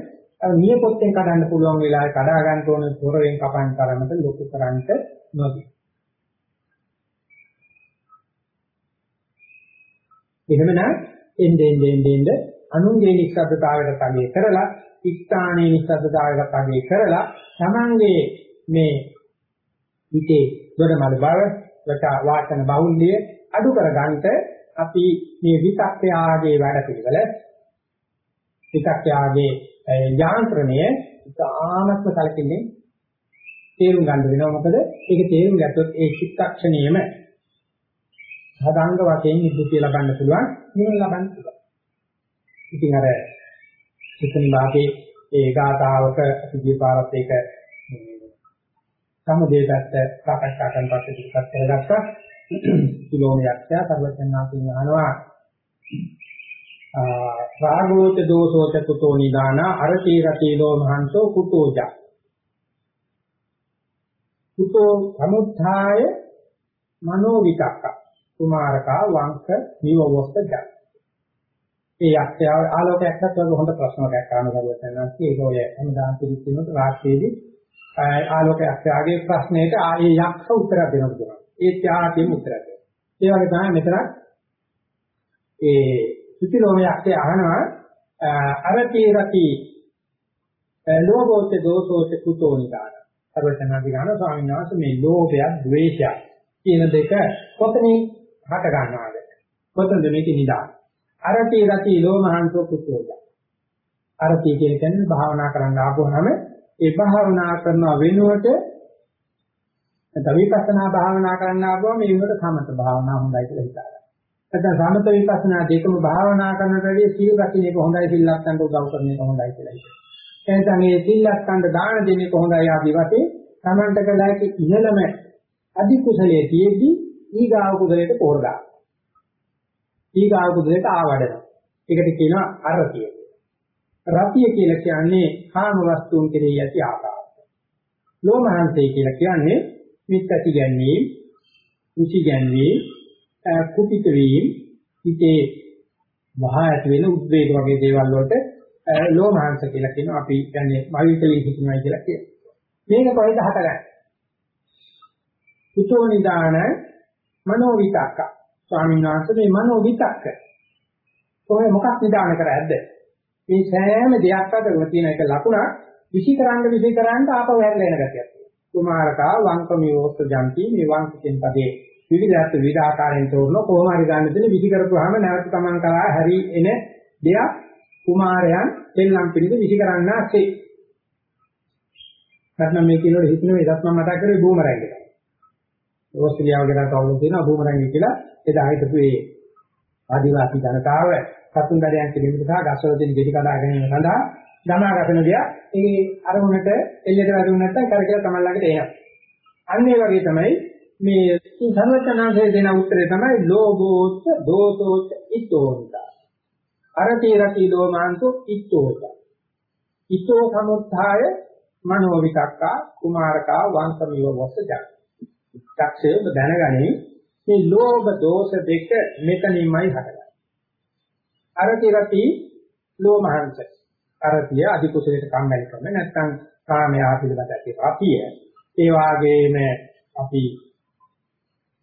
අර නියපොත්තෙන් කඩන්න පුළුවන් වෙලාවේ කඩා ගන්න ඕන පොරවෙන් කපන්න තරමට ලොකු කරන්ට නොදී. එහෙමනම් එන්නේ එන්නේ එන්නේ අනුන්ගේ නිස්සද්දතාවයට තගේ කරලා ඉස්ථානයේ නිස්සද්දතාවයට තගේ කරලා තමන්ගේ මේ හිතේ දොඩමල් බව වාචන බහුල්‍ය අඩු කරගන්නට අපි මේ විතක්යාගේ වැඩ පිළිවෙල විතක්යාගේ යාන්ත්‍රණය ඉතාමත්ම කලකින්නේ තේරුම් ගන්න වෙනවා. මොකද ඒක තේරුම් ගත්තොත් ඒ චිත්තක්ෂණයම සදාංග වශයෙන් නිදුතිය ලබන්න පුළුවන් නිවන ලබන්න පුළුවන්. ඉතින් අර චිත්තනි වාගේ ඒ ගාතාවක පිළිය පාරත් ඒක සමුදේ පැත්ත සාකච්ඡා කරන පස්සේ ඉස්සත් කරගත්තා කිලෝමීටරය සර්වඥාන්තින් අහනවා රාගෝච දෝසෝච කුතෝ නිදාන අරති රතිලෝ මහන්තෝ කුතෝජ කුතෝ සමුත්ථාය මනෝ විතක්ක කුමාරකා වංක නිවවස්ත ජ ඒ යක්ෂය ආලෝකයක් නැත්නම් හොඳ ප්‍රශ්නයක් අහනවා සර්වඥාන්ති ඒක ඔය හැමදාම පිළිතුරුත් රාත්‍රියේදී ආලෝකයක් යාගේ ප්‍රශ්නෙට ආයේ යක්ෂ උත්තර දෙනවා කියනවා. ඒ ත්‍යාගයෙන් උත්තර දෙනවා. ඒ වගේ තමයි මෙතන ඒ සුතිලෝමයක්ේ අහනවා අරති රති ලෝභෝච දෝසෝච කුතෝ නිදාන. සර්වචනාදි ගාන ස්වාමීන් වහන්සේ මේ ලෝභය, ද්වේෂය කියන දෙක කොතනින් හට ගන්නවද? කොතනද මේක නිදාන? අරති රති ලෝමහංසෝ කුතෝද? අරති කියන්නේ භාවනා කරන්න ආපුවාම ඒ භාවනා කරන වෙනුවට නැත්නම් විපස්සනා භාවනා කරන්න ආවම මේ වෙනුවට සමත භාවනා හොඳයි කියලා හිතාගන්න. නැත්නම් සමත විපස්සනා දෙකම භාවනා කරනට වැඩිය සීල රකින්න එක හොඳයි සිල්ලක් ගන්න උදව් කරන එක හොඳයි කියලා හිතනවා. එතන මේ සිල්ලක් ගන්න දාන දෙන එක හොඳයි ආදී වශයෙන් තමන්ට කලයි ඉහළම අධි කුසලයේ තියෙද්දි ඊගාව කුසලයට පෝර දාන. ඊගාව කුසලයට ආවඩන. ඒකට කියනවා අරතිය. රතිය කියලා කියන්නේ කාම වස්තුන් කෙරෙහි ඇති ආකාරය. ලෝමහංසය කියලා කියන්නේ මිත්‍ති ගැනීම, කුචි ගැනීම, කුපිත වීම, හිතේ වහා ඇති වෙන උද්වේග වගේ දේවල් වලට ලෝමහංස කියලා කියනවා. අපි කියන්නේ මවිතලී හිතනවා කියලා කියනවා. මේක කොහෙද හටගන්නේ? කුචෝ නිදාන මනෝ විතක්ක. ස්වාමීන් වහන්සේ මේ මනෝ විතක්ක කොහේ මොකක් නිදාන කරද්ද? මේ සෑම දෙයක් අතරම තියෙන එක ලකුණක් විෂිකරන්න විෂිකරන්න ආපහු හැරලා එන ගතියක් තියෙනවා. කුමාරකා වංකමියෝස්ත ජන්ති මේ වංකයෙන් පදේ විවිධාත් විවිධ ආකාරයෙන් තෝරන කොහොම හරි ගන්න දෙන විෂි කරපුවාම නැවත තමන් කරා හැරි එන දෙයක් කුමාරයන් දෙන්නම් පිළිද විෂි කරන්න ඇසේ. නැත්නම් මේ කියනකොට හිතන වෙලත් මම මතක් කරේ බූමරැංග එක. ඕස්ට්‍රේලියාව ගැන කවුරුද කියනවා බූමරැංග කියලා එදා හිටපු ඒ ආදිවාසී ජනතාව සතුන් දඩයන් කිරීමට සහ ගස්වල තියෙන ගෙඩි කඩා ගැනීම සඳහා ගමා ගන්න දෙයක් ඒ අරමුණට එල්ලෙට වැදුනේ නැත්නම් කරකලා තමයි ළඟට එනවා. අන්න ඒ වගේ තමයි මේ සර්වචනාංශයේ දෙන උත්තරේ තමයි ලෝභෝච්ච දෝතෝච්ච ඉතෝන්ත. අරති රති ලෝමාන්තෝ ඉතෝත. ඉතෝ සමුත්ථාය මනෝ විතක්කා කුමාරකා වංශමිව වස්සජ. චක්ෂය දැනගනි මේ ලෝභ දෝෂ දෙක මෙතනින්මයි හටගන්නේ. අරති රති ලෝමහංස. අරතිය අධි කුසලයට කම්මැලි කරන නැත්නම් කාමයා පිළිබඳ ඇති රතිය. ඒ වාගේම අපි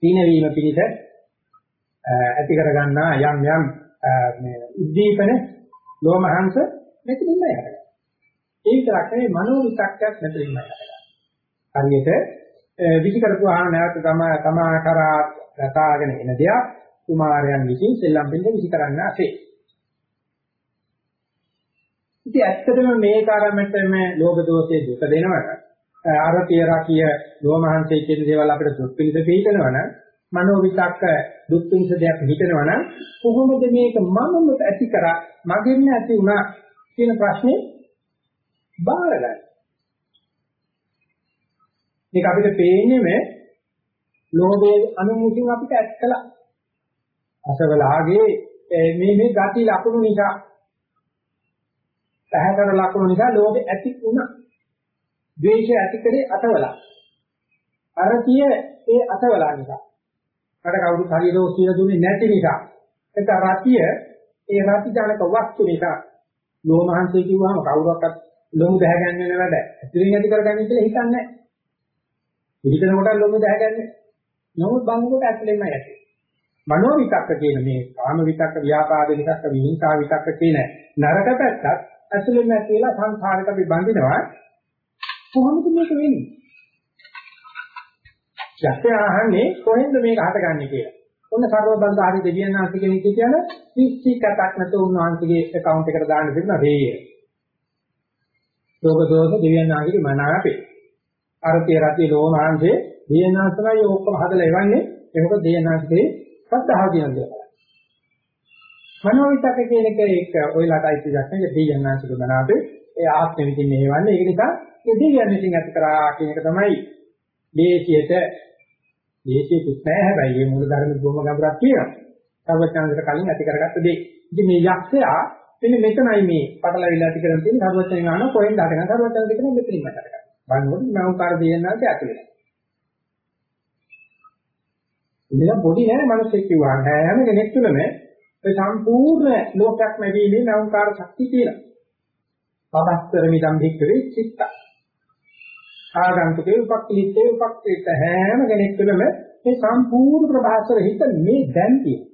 තීන වීම පිණිස ඇති කරගන්නා යම් යම් මේ උද්දීපන ලෝමහංශ මෙතනින්ම යනවා. ඒ විතරක් නෙවෙයි මනෝ විතක්කයක් මෙතනින්ම යනවා. හරියට විචි කරපුවාම නැවත තම තමා කරා රතාගෙන එන දෙයක් කුමාරයන් විසින් සෙල්ලම් බින්ද විචි කරන්න ඇසේ. ඉතින් ඇත්තටම මේ කාරණෙටම ලෝභ දෝෂයේ දුක දෙනවනම් ආරතිය රකිය ලෝමහංසයේ කියන දේවල් අපිට දුක් පිළිද පිළිතනවනම් මනෝ විතක්ක දුක් පිළිස දෙයක් හිතනවනම් කොහොමද මේක මමම ඇති කරා මගෙන් ඇති වුණා කියන ප්‍රශ්නේ බාරගන්න. මේක අපිට පේන්නේ මේ ලෝභයේ අනුමුතින් අපිට ඇත්තලා අසවලාගේ මේ මේ ගති ලක්ෂණ නිසා පැහැකර ලක්ෂණ නිසා ලෝභය ඇති වුණා. ද්වේෂය ඇති කරේ අතවලා. අරතිය ඒ අතවලා නිසා. මට කවුරුත් හරියට ඔස්සිය දුන්නේ නැති නිසා. ඒක රතිය ඒ රති ජනක වස්තු නිසා. ලෝමහන්සේ කිව්වම කවුරක්වත් ලොමු දැහැගන්න වෙන වැඩ. ඇතුලෙන් ඇති කරගන්න කියලා හිතන්නේ නැහැ. පිළිතන කොට ලොමු දැහැගන්නේ. නමුත් බංගුවට ඇතුලෙන්ම ඇති. මනෝ විතක්ක කියන මේ කාම විතක්ක, ව්‍යාපාද විතක්ක, විහිංසා විතක්ක කියන නරක පැත්තත් ඇතුලෙන්ම ඇති වෙලා සංඛාරයට අපි බඳිනවා. කොහොමද මේක වෙන්නේ? යක්ෂය අහන්නේ කොහෙන්ද මේක හටගන්නේ කියලා. ඔන්න සර්වබන්ධාරි දෙවියන් වහන්සේ කෙනෙක් කියන පිස්සිකටක් නැතුව උන්වහන්සේගේ account එකට දාන්න තිබුණා හේය. රෝග දෝෂ දෙවියන් වහන්සේගේ මනාපේ. අරතිය රතිය ලෝමාංශේ දෙවියන් වහන්සේලා ඔක්කොම හදලා එවන්නේ ඒක දෙවියන් වහන්සේ සද්ධාව කියන දේ. මනෝවිතක කියන එක ඒක ඔයලාටයි ඉතිදක්නේ දෙවියන් වහන්සේගේ මනාපේ ඒ ආත්මෙ විදිහින් මෙහෙවන්නේ ඒක නිසා ඒ දෙවියන් විසින් ඇති කරා කියන එක තමයි දේශියට දේශියෙත් නැහැ හැබැයි මේ මූල ධර්ම බොහොම ගැඹුරක් තියෙනවා. සර්වඥාන්තර කලින් ඇති කරගත්ත දේ. ඉතින් මේ යක්ෂයා මෙන්න මෙතනයි මේ පටලවිලා ඇති කරගෙන තියෙන සර්වඥයන් ආන කොහෙන්ද හටගන්නේ සර්වඥයන් දෙකම මෙතනින් මතක ගන්න. බලනකොට නෞකාර දෙයන්නාට ඇතුලේ. ඉතින් පොඩි නෑ මිනිස්සෙක් කිව්වා හැම කෙනෙක් තුළම ඒ සම්පූර්ණ ලෝකයක් ලැබීමේ නෞකාර ශක්තිය තියෙනවා. පබස්තර මිදම් භික්කවේ චිත්ත. ආගන්තුකේ උපක්ලිතේ උපක්ලිත හැම කෙනෙක් තුළම මේ සම්පූර්ණ ප්‍රභාසර හිත මේ දැන් තියෙනවා.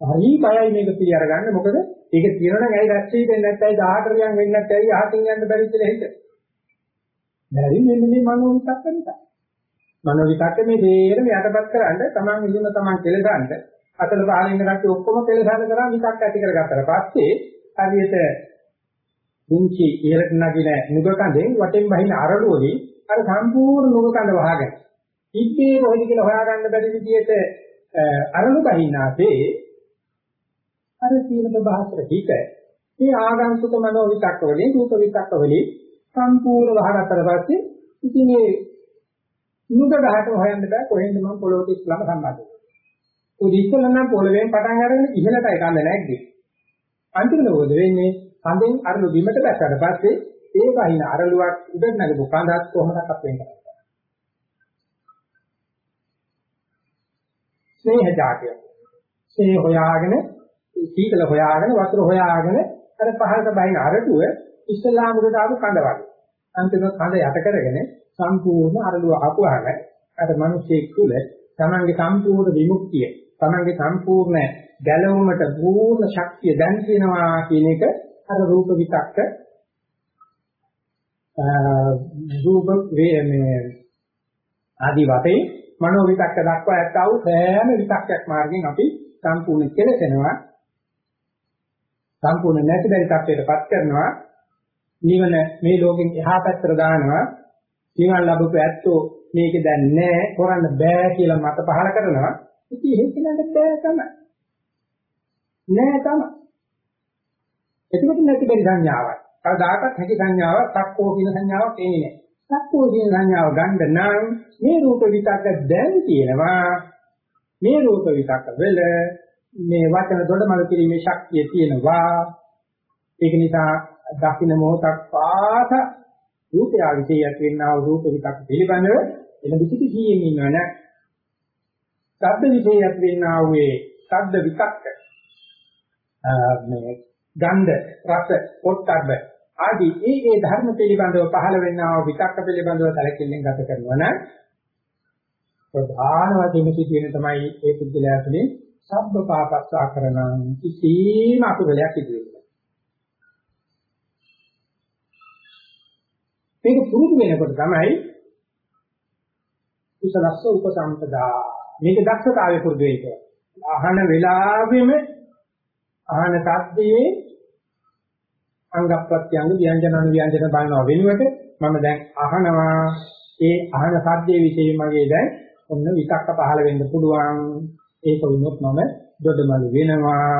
හරි බයයි මේක පිළි අරගන්න මොකද ඒක කියනනම් ඇයි රැස්වි වෙන්නේ නැත්නම් 18 රියන් වෙන්නේ නැත්නම් අහකින් යන්න බැරි කියලා හිත. බැරි මෙන්න මේ මනෝ විතක්ක නිසා. මනෝ විතක්ක මේ දේරම යටපත් කරන්න තමන් ඉල්ලන තමන් කෙලසන්න අතල පහල ඉන්න කට්ටිය ඔක්කොම කෙලසන්න කරා විතක්ක ඇති කරගත්තට පස්සේ හරියට මුංචි ඉහළට නගින නුගකඳෙන් වටෙන් බහින අරළුවලින් අර සම්පූර්ණ නුගකඳ වහගෙන ඉද්දී කොහෙද කියලා හොයාගන්න බැරි විදිහට අරළු බහිනාසේ අර සීල ප්‍රභාස්තර හිත මේ ආගන්තුක මනෝ විතක්ක වලින් රූප විතක්ක වලින් සම්පූර්ණ වහගත්තට පස්සේ ඉතින් මේ නුග ගහට හොයන්න බෑ කොහෙන්ද මම පොළොවට ඉස්ලාම සම්බන්ධ වෙන්නේ. උදි ඉස්සෙල්ලා නම් පොළවෙන් පටන් අරගෙන ඉහළටයි කඳ නැග්ගේ. අන්තිමට මොකද වෙන්නේ? කඳෙන් අරලු බිමට බැස්සට පස්සේ ඒ වහින අරලුවක් උඩට නැගපු කඳත් කොහොමද අපෙන් කරන්නේ? ස්නේහ જાතිය. ස්නේහ හොයාගෙන සීතල හොයාගෙන වතුර හොයාගෙන අර පහළට බහින අරටුව ඉස්ලාම උඩට ආපු කඳ වගේ. අන්තිමට කඳ යට කරගෙන සම්පූර්ණ අරලුව ආපුවාම අර මිනිස්සෙක් තුළ තමන්ගේ සම්පූර්ණ විමුක්තිය තමන්ගේ සම්පූර්ණ ගැලවුමට පූර්ණ ශක්තිය දැන් තියෙනවා කියන එක අර රූප විතක්ක රූප මේ ආදි වශයෙන් මනෝ විතක්ක දක්වා ඇත්තව සෑම විතක්කයක් මාර්ගයෙන් අපි සම්පූර්ණ කෙලසෙනවා. සම්පූර්ණ නැති බැරි තත්ත්වයටපත් කරනවා. නිවන මේ ලෝකෙන් එහා පැත්තට දානවා. නිවන ලැබුපු ඇත්තෝ මේක දැන් නැහැ කරන්න බෑ කියලා මත පහල කරනවා. ඉතින් ඒක නේද බෑ තමයි. නෑ තමයි. එතකොට නැති බැරි සංඥාවක්. කවදාකවත් හැකි සංඥාවක් සක්කෝ කියන සංඥාවක් එන්නේ නෑ. සක්කෝ කියන සංඥාව ගන්න නම් මේ රූප විතක්ක දැන් තියෙනවා. මේ රූප විතක්ක වෙල මේ වචන දොඩමල කිරීමේ ශක්තිය තියෙනවා. ඒක නිසා දකින්න මොහොතක් පාස රූපය විශේෂයක් වෙන්නා වූ රූප විතක් පිළිබඳව එන විසිති කීයෙන් ඉන්නවන. ශබ්ද විශේෂයක් වෙන්නා වූ ශබ්ද විතක්ක. මේ ගන්ධ රස පොට්ටබ්බ ආදී ඒ ඒ ධර්ම පිළිබඳව පහළ වෙන්නා වූ විතක්ක පිළිබඳව සැලකිල්ලෙන් ගත කරනවා නම් ප්‍රධාන වශයෙන් සිදුවෙන තමයි ඒ පුද්ගලයා තුළින් සබ්බ පාපස්සා කරන කිසිම අකුසලයක් සිදු වෙන්නේ මේක පුරුදු වෙනකොට තමයි කුසලස්ස උපසම්පදා මේක දක්ෂතාවය පුරුදු වෙන්නේ අහන වෙලාවෙම අහන තත්ත්වයේ අංග ප්‍රත්‍යංග ව්‍යංජන අනු ව්‍යංජන බලනවා වෙනුවට මම දැන් අහනවා. ඒ අහන සද්දේ විශේෂ මගේ දැන් ඔන්න විතක්ක පහළ වෙන්න පුළුවන්. ඒක වුණොත් මම දොඩමළු වෙනවා.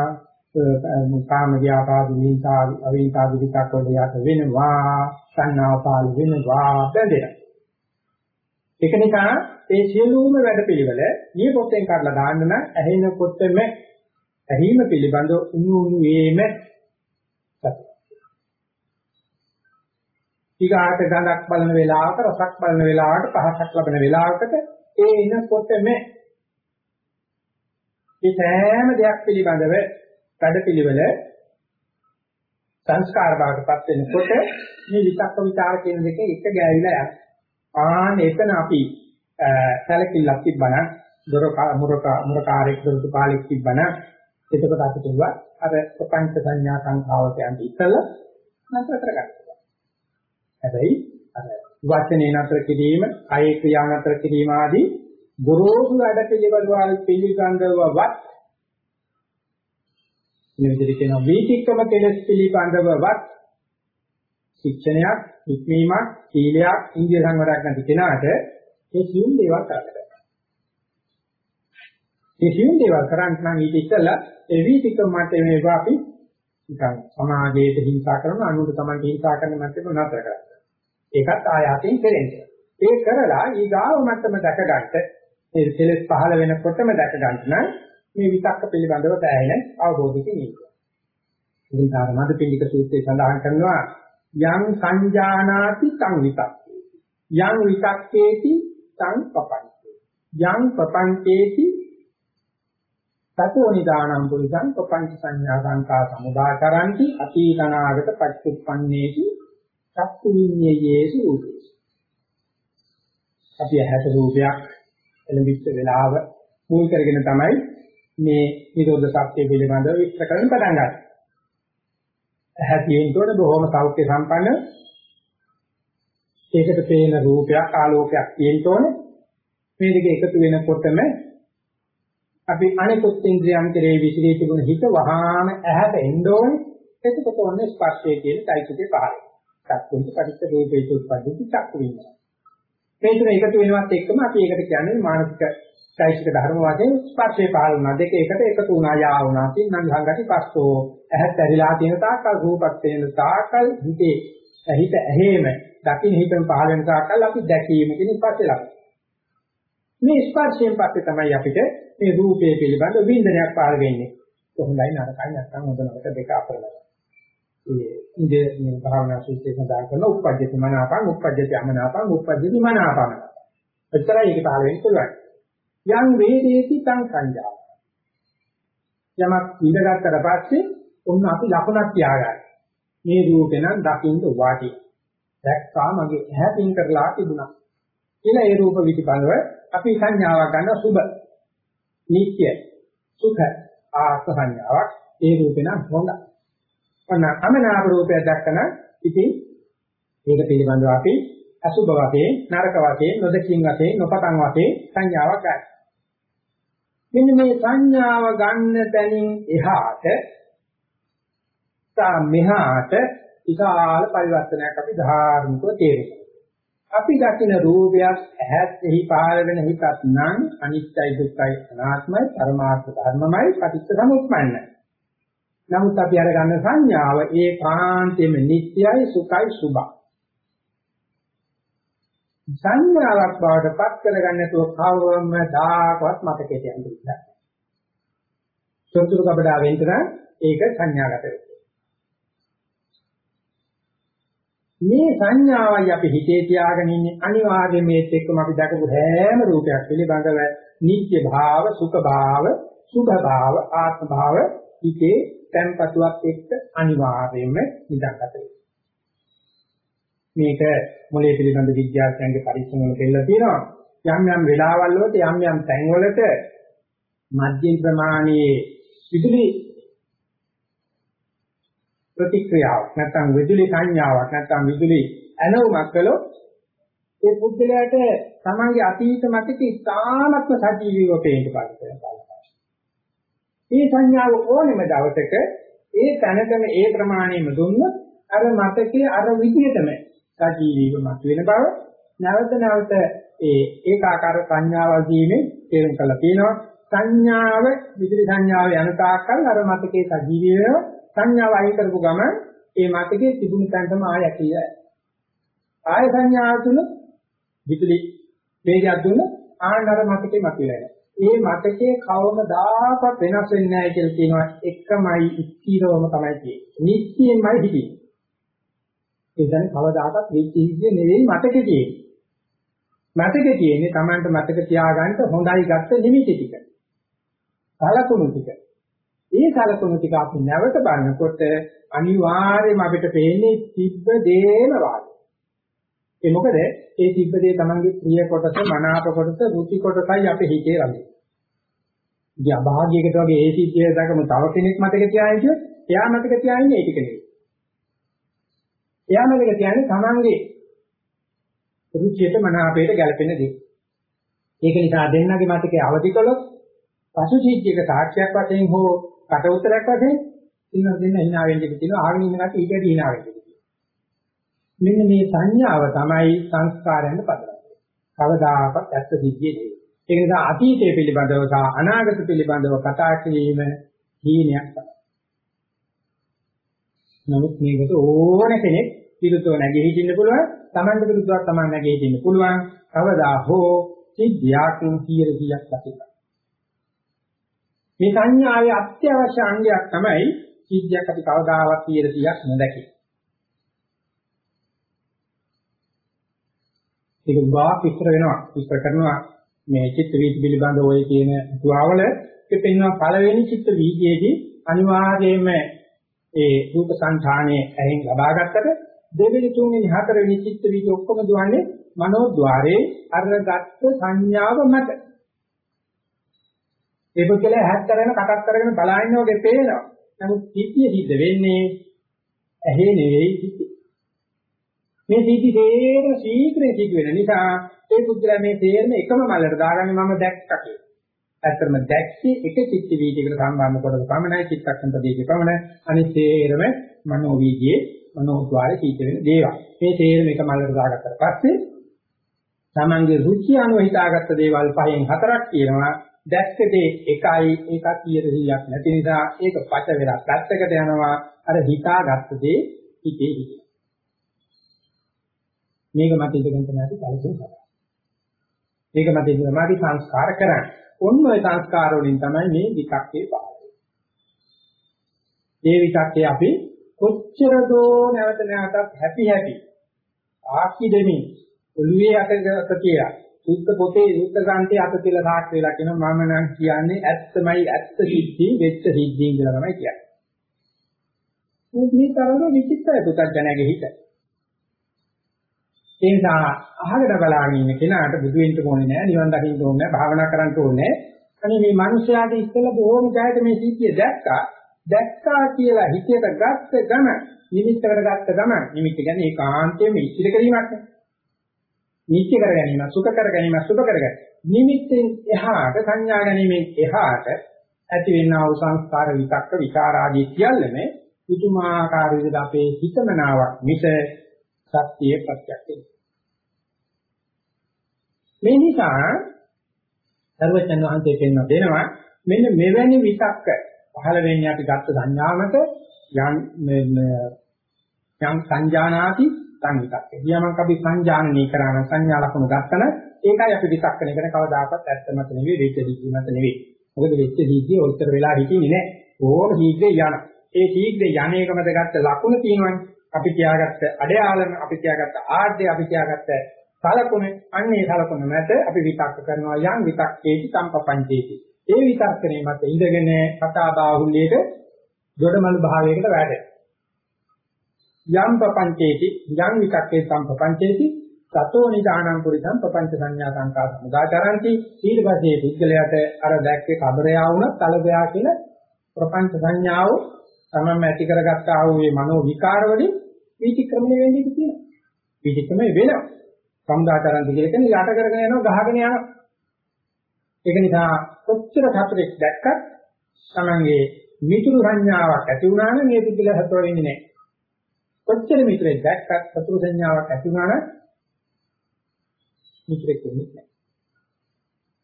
කාම ව්‍යාපාද විහිංසා අවිහිංසා විතක්ක වල යට වෙනවා. සංනාව පාල වෙනවා. බැඳෙනවා. ඒක නිසා ඒ සියලුම වැඩපිළිවෙල මේ පොතෙන් කරලා දාන්න නම් ඇහෙනකොටම ඇහිම පිළිබඳ උණු උණු වේම ඊගාට ගඳක් බලන වෙලාවක රසක් බලන වෙලාවට පහසක් ලබන වෙලාවකට ඒ එනකොටම මේ සෑම දෙයක් පිළිබඳව වැඩපිළිවෙල සංස්කාර භාගයටපත් වෙනකොට මේ විතක්ක ਵਿਚාර කියන දෙක එක ගෑවිලා යනවා. ආන්න එතන අපි සැලකිල්ලක් තිබ්බනම් දොර මුරක මුරකාරෙක් දොරටු පාලෙක් තිබ්බනම් එතකොට අපිට උවා අර ප්‍රපංච සංඥා සංඛාවට යන්න ඉස්සලා නතර කරගන්න. හැබැයි අර වචනේ නතර කිරීම, කය ක්‍රියා නතර කිරීම ආදී ගොරෝසු වැඩ පිළිවෙල වල පිළිගන්ධවවත් මේ විදිහට කියනවා වීතික්කම කෙලස් පිළිබඳවවත් ශික්ෂණයක්, හික්මීමක්, සීලයක්, ඉන්දිය සංවරයක් නැති කෙනාට ඒ සියුම් දේවල් කරන්න මේ සියුම් දේවල් කරන්න නම් ඊට ඉස්සෙල්ලා ඒ වීතික්කම මට්ටමේ මේවා අපි නිකන් සමාජයට හිංසා කරන අනුන්ට තමයි හිංසා කරන මට්ටම නතර කරගන්න. ඒකත් ආයාතයෙන් කෙරෙන්නේ. ඒ කරලා ඊගාව මට්ටම දැක ගන්නට මේ කෙලෙස් පහළ වෙනකොටම දැක ගන්න නම් මේ විතක්ක පිළිබඳව දැයෙන අවබෝධයකින් ඉන්නවා. ඉතින් ධර්මද පිළික සූත්‍රයේ සඳහන් කරනවා යං සංජානාති තං විතක්කේ. යං විතක්කේති චිත්තං පපංචේ යං පපංචේති තතෝ නිදානං පුරිසං පපංච සංඥා සංකා සමුදාකරಂತಿ අතීතනාගත පච්චුප්පන්නේති චක්කු විඤ්ඤයේසු රූපේසු අපි හැට රූපයක් එළඹිච්ච වෙලාව මුල් කරගෙන තමයි මේ නිරෝධ සත්‍ය පිළිබඳව විස්තර කරන්න පටන් ගන්නේ. ඇහැ තියෙනකොට බොහොම සෞඛ්‍ය සම්පන්න ඒකට පේන රූපයක් ආලෝකයක් තියෙන්න ඕනේ. මේ දෙක එකතු වෙනකොටම අපි අනෙකුත් ඉන්ද්‍රියන් කෙරෙහි විසිරී තිබුණ හිත වහාම ඇහැට එන්න ඕනේ. එතකොට ඔන්න ස්පර්ශය කියන চৈতසිකේ පහළ වෙනවා. චක්කුන්ති පටිච්ච රූපේච උත්පදිත චක්කු වෙනවා. මේ තුන එකතු වෙනවත් එක්කම අපි ඒකට කියන්නේ මානසික চৈতසික ධර්ම වශයෙන් ස්පර්ශය පහළ වුණා. දෙක එකට එකතු වුණා යා වුණා. තින්නම් සංගති පස්සෝ. ඇහත් ඇරිලා තියෙන තාක්කල් රූපත් වෙන තාක්කල් හිතේ හිත ඇහිම දකින්න හිතෙන් පහළ වෙන තාක්කල් අපි දැකීම කියන ස්පර්ශය ලබනවා. මේ ස්පර්ශයෙන් පස්සේ තමයි අපිට මේ රූපය පිළිබඳ වින්දනයක් පාර වෙන්නේ. කොහොමදයි නරකයි නැත්නම් හොඳ නරක දෙක අපරලයි. ඒ ඉන්දිය මේ භාවනා සූත්‍රයේ සඳහන් කරන උපජ්ජති මනාපං උපජ්ජති අමනාපං උපජ්ජති මනාපං. එච්චරයි ඒක පාර වෙන්න පුළුවන්. යම් වේදේති තං සංජාන. යමක් ඉඳගත්තට පස්සේ ඔන්න අපි ලකුණක් තියාගන්න. මේ රූපේ නම් දකින්න වාටි. දැක්කා මගේ ඇහැ පින් කරලා තිබුණා. කියලා ඒ රූප විදිබලව අපි සංඥාවක් ගන්න සුබ නිත්‍ය සුඛ ආත්ම සංඥාවක් ඒ රූපේ නම් හොඳයි. ඔන්න අමනාප රූපයක් දැක්කම ඉතින් මේක පිළිබඳව අපි අසුබ වශයෙන් නරක වශයෙන් නොදකින් වශයෙන් නොපතන් වශයෙන් සංඥාවක් ගන්න. මෙන්න මේ සංඥාව ගන්න තැනින් එහාට තා මෙහාට විශාල පරිවර්තනයක් අපි ධාර්මිකව තේරෙනවා. අපි දකින රූපයක් ඇහත් එහි පහළ වෙන හිතත් නම් අනිත්‍යයි දුක්ඛයි අනාත්මයි පරමාර්ථ ධර්මමයි පටිච්ච සමුප්පන්නයි. නමුත් අපි අරගන්න සංඥාව ඒ කාන්තෙම නිට්ටයයි සුඛයි සුභයි. සංඥාවක් බවට පත් කරගන්න නැතුව කවවම දාකවත් මතකයට යන්නේ නැහැ. සතුරු කබඩා වෙන්න ඒක සංඥාගත වෙනවා. මේ සංඥාවයි අපි හිතේ තියාගෙන ඉන්නේ අනිවාර්යයෙන් මේත් එක්කම අපි දැකපු හැම රූපයක් පිළිබඳව නිත්‍ය භාව, සුඛ භාව, සුභ භාව, ආත්ම භාව හිතේ tempatuක් එක්ක අනිවාර්යයෙන්ම නිදාගත මේක මොලේ පිළිබඳ විද්‍යාඥයන්ගේ පරීක්ෂණ වල දෙලා තියෙනවා. යම් යම් වෙලාවල් වලට යම් යම් තැන් වලට මධ්‍යම ප්‍රමාණයේ විදුලි ප්‍රතික්‍රියාවක් නැත්නම් විදුලි සංඥාවක් නැත්නම් විදුලි ඇනවුමක් කළොත් ඒ පුද්ගලයාට තමන්ගේ අතීත මතක ඉතාමත්ම සජීවීව පේන්න බලනවා. මේ සංඥාව ඕනෙම දවසක ඒ තැනකම ඒ ප්‍රමාණයෙම දුන්නොත් අර මතකයේ අර විදිහටම සජීවීව මතුවෙන බව නැවත නැවත ඒ ඒකාකාර සංඥාවල් දීමේ තේරුම් කරලා තියෙනවා. සංඥාව විදුලි සංඥාව යන තාක්කල් අර මතකයේ සජීවී වෙනවා සංඥාව අයින් කරපු ගමන් ඒ මතකයේ තිබුණු තැනටම ආය ඇතිය. ආය සංඥාව තුන විදුලි වේගයක් දුන්න ආනතර මතකේ මතුවෙලා. ඒ මතකයේ කවමදාකවත් වෙනස් වෙන්නේ නැහැ කියලා කියනවා එකමයි ස්ථිරවම තමයි තියෙන්නේ. නිත්‍යමයි හිටියේ. ඒ කියන්නේ කවදාකවත් වෙච්ච හිතිය නෙවෙයි මතකේ තියෙන්නේ. මතකේ තියෙන්නේ Tamanට මතක තියාගන්න හොඳයි ගත්ත නිමිති ටික. කලතුණු ටික. ඒ සලකුණු ටික අපි නැවත බලනකොට අනිවාර්යයෙන්ම අපිට පේන්නේ තිබ්බ දේම වාගේ. ඒ මොකද ඒ තිබ්බ දේ තමන්ගේ ප්‍රිය කොටස, මනාප කොටස, රුචි කොටසයි අපේ හිතේ රඳින්නේ. ඉතින් අභාග්‍යයකට වගේ ඒ සිද්ධිය දැකම තව කෙනෙක් මතක තියාගෙන කියොත් එයා මතක තියාගන්නේ ඒ ටික නෙවෙයි. එයා මතක තියාගන්නේ තමන්ගේ රුචියට මනාපයට ගැලපෙන දේ. ඒක නිසා දෙන්නගේ මතකයේ අවදි කළොත් පසු සිද්ධියක සාක්ෂියක් වශයෙන් හෝ කට උතරයක් වශයෙන් ඉන්න දෙන්න hina වෙන්න තියෙනවා ආගෙන ඉන්න කට්ටිය ඊට hina වෙන්න මෙන්න මේ සංඥාව තමයි සංස්කාරයන් පදනම. කවදාකවත් ඇත්ත සිද්ධියේ නෙවෙයි. ඒ නිසා අතීතය පිළිබඳව සහ අනාගත පිළිබඳව කතා කිරීම හීනයක් තමයි. නමුත් මේකට ඕන කෙනෙක් විරුද්ධව නැගී හිටින්න පුළුවන්. Tamanට විරුද්ධව Taman නැගී හිටින්න පුළුවන්. කවදා හෝ සිද්ධියක් 100ක් අපිට. මේ සංඥාවේ අත්‍යවශ්‍ය අංගයක් තමයි සිද්ධියක් අපි කවදාවත් 100ක් නොදැකේ. ඒක ගාක් විස්තර වෙනවා. විස්තර කරනවා මේ චිත්ත වීති පිළිබඳ ඔය කියන තුවාවල ඒක පෙන්වන පළවෙනි චිත්ත වීතියේදී අනිවාර්යයෙන්ම ඒ රූප සංඛාණයේ ඇහෙන් ලබා ගත්තට දෙවෙනි තුන්වෙනි හතරවෙනි චිත්ත වීති ඔක්කොම දුවන්නේ මනෝද්වාරේ අරගත් සංඥාව මත. ඒක කියලා හැත් කරගෙන කටක් කරගෙන බලහින්න වගේ පේනවා. නමුත් සිද්ධිය සිද්ධ වෙන්නේ ඇහි නෙවෙයි සිද්ධිය. මේ සිද්ධි තේරෙන ශීඝ්‍රයෙන් සිද්ධ වෙන නිසා ඒ පුද්ගලයා මේ තේරෙන එකම මල්ලට දාගන්නේ මම දැක්කා කියලා. ඇත්තටම දැක්කේ එක චිත්ත වීදිකට සම්බන්ධ කොටස පමණයි චිත්තක්ෂණ ප්‍රදේශේ පමණ අනිත් තේරෙම මනෝ වීදියේ මනෝද්වාරේ සිද්ධ වෙන දේවල්. මේ තේරෙම එක මල්ලට දාගත්තට පස්සේ තමන්ගේ රුචි අනුව හිතාගත්ත දේවල් පහෙන් හතරක් කියනවා දැක්ක දේ එකයි ඒකක් 100ක් නැති නිසා ඒක පච වෙලා පැත්තකට යනවා. අර හිතාගත්ත දේ හිතේ හිතේ. මේක මත ඉඳගෙන තමයි අපි කලසුන් කරන්නේ මේක මත ඉඳගෙන අපි සංස්කාර කරන්නේ. ඔන්න ඔය සංස්කාර වලින් තමයි මේ විකක්කේ පාරේ. මේ විකක්කේ අපි කොච්චර දෝ නැවත නැවතත් හැපි හැපි. ආකි දෙමින් ඔළුවේ අතක කියලා. සුද්ධ පොතේ සුද්ධ ග්‍රන්ථයේ අත තියලා සාක් වෙලා කියන මම නම් කියන්නේ ඇත්තමයි ඇත්ත සිද්ධි වෙච්ච සිද්ධි කියලා තමයි කියන්නේ. මේ තරම විචිත්තයි පුතඥයාගේ හිත. ඒ නිසා අහකට බලාගෙන ඉන්න කෙනාට බුදු වෙන්න ඕනේ නෑ, නිවන් දකින්න ඕනේ නෑ, භාවනා කරන්න ඕනේ නෑ. අනේ මේ මිනිස්යාට ඉස්සෙල්ලා බොහොම ජයත මේ සිද්ධිය දැක්කා. දැක්කා කියලා හිතේට ගත්ත ගම, නිමිත්තකට ගත්ත ගම, නිමිත්ත කියන්නේ ඒකාන්තයෙන්ම ඉතිරි කිරීමක් නේ. නිත්‍ය කර ගැනීම, සුඛ කර ගැනීම, සුභ කර ගැනීම. නිමිත්තෙන් එහාට සංඥා ගැනීමෙන් එහාට ඇති වෙනා වූ සංස්කාර විතක්ක විචාරාදී සියල්ලම පුදුමාකාර විදිහට අපේ හිතමනාවක් මිස සත්‍යයේ ප්‍රත්‍යක්ෂයි. මේ නිසා සර්වචන් වහන්සේ පෙන්ව දෙනවා මෙන්න මෙවැනි විතක්ක පහළ වෙන්නේ අපි ගත්ත සංඥාවකට යම් යම් සංජානාති සංවිතක්කේ. ඊයමක් අපි සංජානනී කරන සංඥා ලක්ෂණ ගත්තන ඒකයි අපි විතක්කන කරන කවදාකවත් ඇත්තම නෙවෙයි වෙච්ච දීීමත් නෙවෙයි. මොකද වෙච්ච දීදී උත්තර වෙලා හිටින්නේ නැහැ. ඕන ශීඝ්‍රේ යන. ඒ ශීඝ්‍රේ යන එකමද ගත්ත ලකුණ තියෙනවනේ. අපි තියාගත්ත අඩයාලම අපි තියාගත්ත ආර්ධය අපි තියාගත්ත සලකුණ අන්නේ සලකුණ මත අපි විතක්ක කරනවා යම් විතක්කේති සම්පපංචේති. ඒ විතක්කනේ මත ඉඳගෙන කතා බාහුල්‍යයට දොඩමළු භාවයකට වැඩෙනවා. යම් පపంచේති යම් විතක්කේ සම්පපංචේති සතෝ නිදානං පුරිසං පపంచ සංඥා සංකාර සමුදාචරಂತಿ. ඊට පස්සේ පුද්ගලයාට අර දැක්කේ කබරයා වුණත් තලබයා කියන ප්‍රපංච සංඥාව තමම ඇති කරගත්ත ආ වූ මේ මනෝ විකාරවලින් විචක්‍රමණය වෙන්නේ කියලා විචක්‍රමණය වෙනවා. සමුදාචරಂತಿ කියලා කියන්නේ යට කරගෙන යනවා ගහගෙන යනවා. ඒක නිසා කොච්චර සතුටෙක් දැක්කත් තමංගේ මිතුරු සංඥාවක් ඇති වුණාම මේ පුද්ගලයා හතර වෙන්නේ නැහැ. කොච්චර මිත්‍රෙක් දැක්කත් සතුරු සංඥාවක් ඇති වුණා නම් මිත්‍රෙක් වෙන්නේ නැහැ.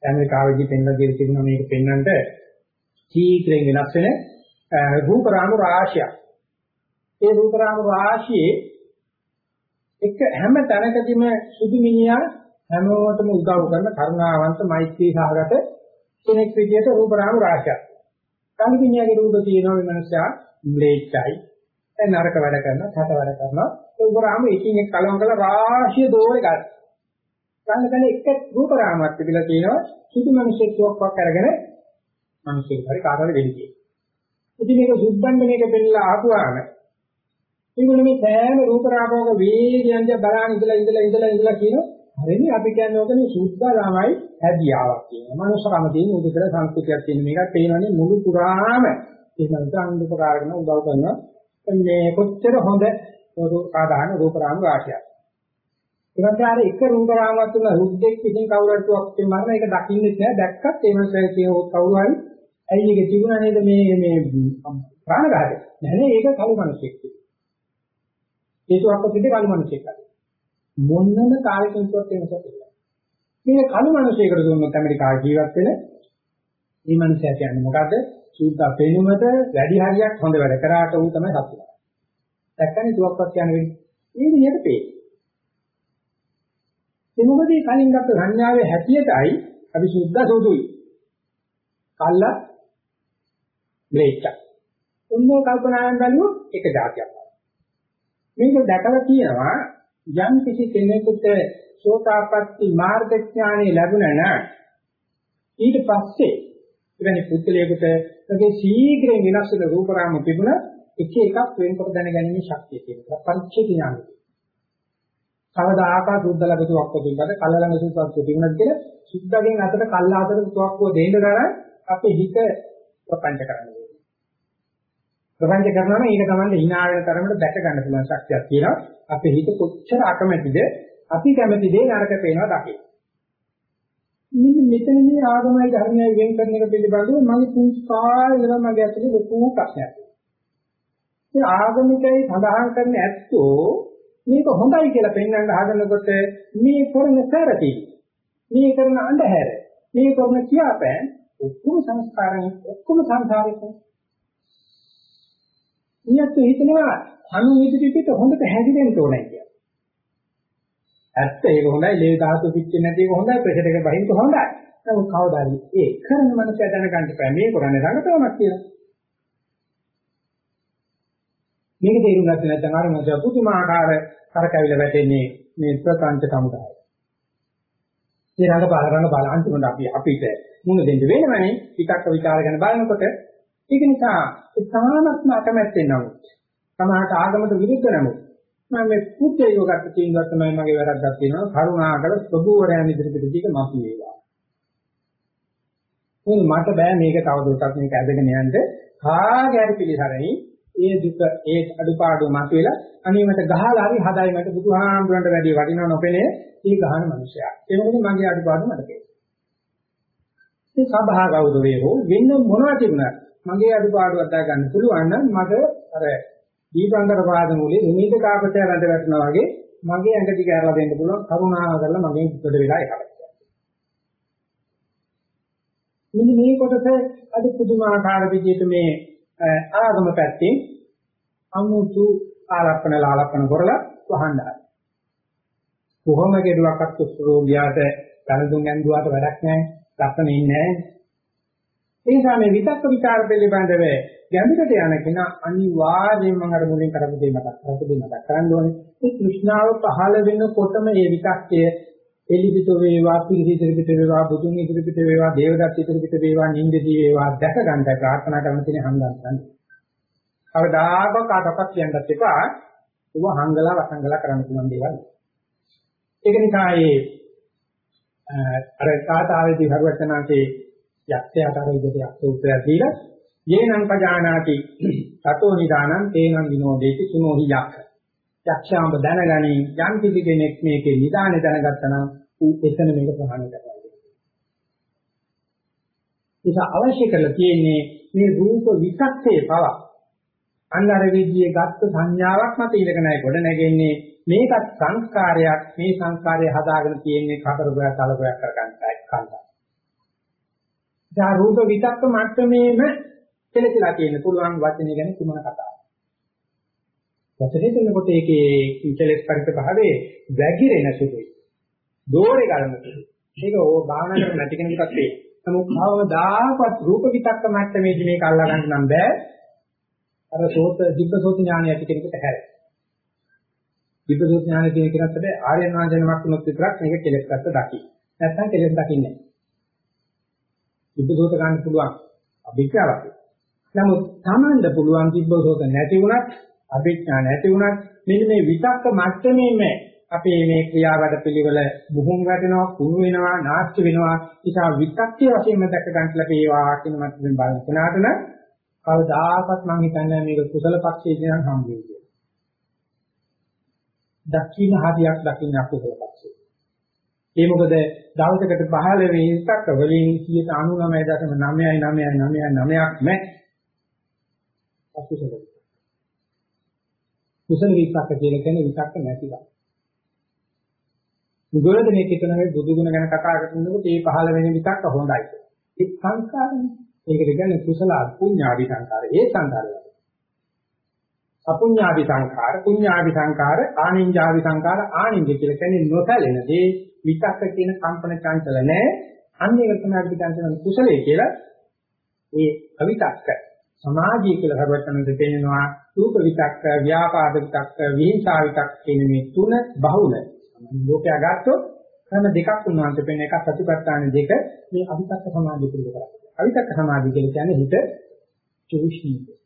ඇමරිකාවේදී පෙන්වලා දෙන තිබුණා මේක පෙන්වන්නට සීක්‍රෙන් වෙනස් වෙන රූප රාමු රාශියක්. ඒ රූප රාමු රාශියේ එක හැම තැනකදීම සුදු මිනිහා හැමෝටම උදව් කරන කරුණාවන්ත මෛත්‍රී සහගත කෙනෙක් විදිහට රූප රාමු රාශියක්. කලු මිනිහාගේ රූප තියෙනවා මේ මනුස්සයා ම්ලේච්ඡයි දැන් නරක වැඩ කරනවා, සත වැඩ කරනවා. ඒ උපරාම එකින් එක කලවම් කරලා රාශිය දෝරේ ගන්න. ගන්න ගන්න එක රූපරාමයක් තිබිලා තියෙනවා. සුදු මිනිස්සෙක් ටොක්ක් අරගෙන මිනිස්සෙක් හරි කාටවල වෙන්නේ. ඉතින් මේක සුද්ධන්න මේක පෙන්නලා ආපුවාම ඒගොල්ලෝ මේ සෑම රූප රාගෝක වේගයන්ද බලන ඉඳලා ඉඳලා ඉඳලා ඉඳලා කියන හරිනේ අපි කියන්නේ ඔකනේ සුද්ධා ළමයි හැදියාවක් කියනවා. මනුස්සකම තියෙන උදේට සංස්කෘතියක් තියෙන මේකත් පේනවනේ මුළු පුරාම එහෙම නැත්නම් උපකාර කරන උදව් කරන මේ කොච්චර හොඳ සාධාරණ රූප රාම රාශියක්. ඊට අර එක රූප රාමයක් තුන රුද්දෙක් විසින් කවුරුහට මරන එක දකින්නේ නැහැ දැක්කත් ඒ මනසේ කියන කවුරු හරි ඇයි ඒක තිබුණා නේද? මේ මේ ප්‍රාණඝාතය. නැහැ ඒක කවු මිනිසෙක් ඒකක් පිටේ කලු මිනිසෙක් මොන්නම කාලෙකින්වත් වෙනසක් නැහැ මේ කලු මිනිසෙකුට දුන්නොත් ඇමරිකාව ජීවත් වෙන මේ මිනිසයා කියන්නේ මොකද්ද? සූද්ධ පෙනුමට වැඩි හරියක් හොඳ වැඩ කරාට ඌ තමයි සතුට දැක්කනේ දුවක්වත් යන වෙන්නේ ඒ විදිහට පේ ඒ මොකද මේ කලින් ගත්ත සංඥාවේ හැටියටයි අපි සුද්ධ සෝදුයි. කල්ල බ්‍රේක් ඔන්නෝ කල්පනාවෙන් බැලුවොත් එක જાතියක් මේක දැකලා තියෙනවා යම් කිසි කෙනෙකුට සෝතාපට්ටි මාර්ග ඥානෙ ලැබුණා නම් ඊට පස්සේ එවැනි පුද්ගලයෙකුට ඒකේ ශීඝ්‍රයෙන් වෙනස් වෙන රූප රාම තිබුණ එක එකක් වෙනකොට දැනගැනීමේ ශක්තිය තියෙනවා පරිච්ඡේද ඥානය කවදාකවත් සුද්ධ ළඟතුවක් තිබුණාද කල්ල ළඟ සුද්ධක් තිබුණාද කියලා සුද්ධගෙන් අතට කල්ල අතට තුවක්කුව දෙන්න ගන්න අපේ හිත ප්‍රපංච කරන්නේ. ප්‍රපංච කරනවා නම් ඒක තමයි hina වෙන තරමට දැක ගන්න පුළුවන් ශක්තියක් තියෙනවා. අපේ හිත කොච්චර අකමැතිද අපි කැමති දේ නරක පේනවා දකින්න. මෙන්න මෙතන මේ ආගමයි ධර්මයයි වෙන් කරන එක පිළිබඳව මම පුංචි කාලේ මගේ ඇතුලේ ලොකු ප්‍රශ්නයක්. ඒ ආගමිකයි සඳහන් කරන ඇත්තෝ මේක හොඳයි කියලා පෙන්වන්න හදනකොට මේ කරන සැරටි මේ කරන අඳුර මේ කරන කියාපෑම් ඔක්කොම සංස්කාරයෙන් ඔක්කොම සංසාරික නියත් හිතනවා අනු ඉදිරිපිට හොඳට හැදිරෙන්න ඕනේ කියලා. ඇත්ත ඒක හොඳයි ලේ ධාතු පිච්චෙන්නේ නැති එක හොඳයි ප්‍රෙෂර් එක බහින්න හොඳයි. නමුත් කවදාද ඒ කරන මනස දැනගන්න බෑ මේ කරන්නේ රඟතමක් කියලා. මේක තේරුම් ගත්තේ නැත්නම් අර මත පුදුමාකාර කරකැවිල වැටෙන්නේ මේ ප්‍රපංච සමුදාය. ඒ රඟ බල රඟ බල අන්තිමට අපි අපිට මුණ දෙන්න වෙනවනේ විතක්ක ਵਿਚාර ගැන බලනකොට ඒක නිසා ඒ සමානත්ම අකමැත්තෙන් නමුත් සමාහට ආගමට විරුද්ධ නමුත් මම මේ පුත්‍යය ගත්ත තීන්දුවක් තමයි මගේ වැරද්දක් තියෙනවා කරුණාකර ප්‍රභූවරයන් ඉදිරියට දීක මාපි වේවා. මට බෑ මේක තවදුරටත් මේක ඇදගෙන යන්න කාගේ හරි පිළිසරණි ඒ දුක ඒ අඩුපාඩු මතුවෙලා අනිමට ගහලා හරි හදයි මට බුදුහාමුදුරන්ට වැඩි වටිනව නොපෙනේ මේ ගහන මිනිසයා. ඒ මොකද මගේ අඩුපාඩු මට පේනවා. මේ සබහා ගෞරවයේ හෝ වෙන මොනවා තිබුණත් මගේ අඩුපාඩුවක් දා ගන්න පුළුවන් නම් මට අර දීපංකර පාද මූලයේ නිමිත කාපතය රැඳ වැටෙනවා වගේ මගේ ඇඟ දිග ඇරලා දෙන්න පුළුවන් කරුණාව කරලා මගෙන් පිටට වෙලා එකක්. මෙන්න මේ කොටස අද පුදුමාකාර විදිහට මේ ආගම පැත්තෙන් අමුතු ආලප්පන ලාලප්පන කරලා වහන්නයි. කොහොම කෙරුවක්වත් කුෂ්ඨරෝගියාට දැනුම් ගැන්දුවාට වැඩක් නැහැ. ලක්ෂණ ඉන්නේ නැහැ. ඒ නිසා මේ විතක්ක ਵਿਚාර පිළිබඳව ගැඹුරට යන කෙනා අනිවාර්යයෙන්ම මම අර මුලින් කරපු දේ මතක් කරපු දේ මතක් කරන්න ඕනේ. මේ કૃષ્ණාව පහළ වෙනකොටම මේ විතක්කය එලිපිට වේවා පිළිහිදිරිපිට වේවා බුදුන් ඉදිරිපිට වේවා දේවදත්ත ඉදිරිපිට වේවා නින්දදී වේවා දැක ගන්න ප්‍රාර්ථනා කරන තියෙන හන්දන් ගන්න. කවදාක කාටවත් කියන්නත් එපා. ඌව හංගලා වසංගලා කරන්න පුළුවන් දේවල්. ඒක නිසා ඒ අර කාතාවේදී හරුවචනාංශේ යක්ෂයාට අර විදිහට යක්ෂ උත්තරයක් දීලා යේනං පජානාති තතෝ නිදානං තේනං විනෝදේති සුනෝහි යක්ෂ. යක්ෂාඹ දැනගනි යම් කිසි කෙනෙක් මේකේ නිදානේ දැනගත්තා නම් ඌ එතන මේක ප්‍රහාණය කරනවා. ඒක අවශ්‍ය කරලා තියෙන්නේ මේ රූප විකක්ෂයේ පව. අන්නර විදියේ ගත්ත සංඥාවක් මත ඉලක නැහැ ගොඩ නැගෙන්නේ මේකත් සංස්කාරයක් මේ සංස්කාරය හදාගෙන තියෙන්නේ කතරගයක් තලගයක් කරගන්න කන්දා. දැන් රූප විතක්ක මට්ටමේම කෙලෙලා තියෙන පුළුවන් වචනේ ගැන කුමන කතාවක්. වචනේ දෙනකොට ඒකේ කෙලෙස් පරිත භාවයේ වැగిරෙන සුළුයි. දෝරේ ගන්න සුළුයි. ඒක ඕ භාවනා කරන නැති කෙනෙකුට වේ. නමුත් කවදාකවත් රූප විතක්ක මට්ටමේදී මේක අල්ලා ගන්න නම් බෑ. අර සෝත දිබ්බසෝත ඥානය ඇති කෙනෙකුට හැරෙයි. දිබ්බසෝත ඥානය කියන කෙනාට බෑ ආර්යයන් වහන්සේනමක් වුණොත් විතරක් මේක කෙලෙස් පැත්ත දකි. නැත්නම් කෙලෙස් දකින්නේ නැහැ. දිබ්බසෝත ගන්න පුළුවන් අභික්‍යාවක්. නමුත් Tamanda පුළුවන් තිබ්බොත් නැති වුණත් අභිඥා නැති වුණත් මෙන්න මේ විතක්ක මට්ටමේම අපේ මේ ක්‍රියාවද පිළිවෙල බුහුම් වැටෙනවා කුණු වෙනවා නාස්ති වෙනවා නිසා විතක්කේ වශයෙන්ම දැක ගන්න ලැබේවා කියන මතයෙන් බලන කෙනාට නම් කවදාකවත් මම හිතන්නේ මේක කුසල පක්ෂයේ ඉඳන් හම්බ වෙයි කියලා. දක්ෂින හරියක් දකින්න අකුසල පක්ෂේ. ඒ මොකද දවසකට 15 වෙනිසක් වලින් 99.99999ක් නැ අකුසල. කුසල විතක්ක කියලා කියන්නේ විතක්ක නැතිවක්. බුදුරජාණන් කියනවා බුදු ගුණ ගැන කතා කරනකොට මේ පහළ වෙන විතක්ක හොඳයි. ඒ සංස්කාරනේ. ඒකට කියන්නේ කුසල පුඤ්ඤාවි සංකාර. ඒ සංකාරය. අපුඤ්ඤාවි සංකාර, පුඤ්ඤාවි සංකාර, ආනිඤ්ඤාවි සංකාර, ආනිඤ්ඤ කියලා කියන්නේ නොසැලෙන දේ විතක්ක කියන කම්පන චංචල නැහැ. අන්න ඒක තමයි අපි කියන කුසලයේ කියලා. ඒ අවිතක්ක සමාධිය කියලා හරවටනට තේනවා රූප විතක්ක, ව්‍යාපාද විතක්ක, විහිංසා විතක්ක කියන මේ තුන බහුල. ලෝකයා ගත්තොත් ක්‍රම දෙකක් උන්වහන්සේ පෙන්න එකක් සතිපට්ඨාන දෙක මේ අවිතක්ක සමාධිය පිළිබඳව කරා. අවිතක්ක සමාධිය කියන්නේ හිත චුෂ්ණීය.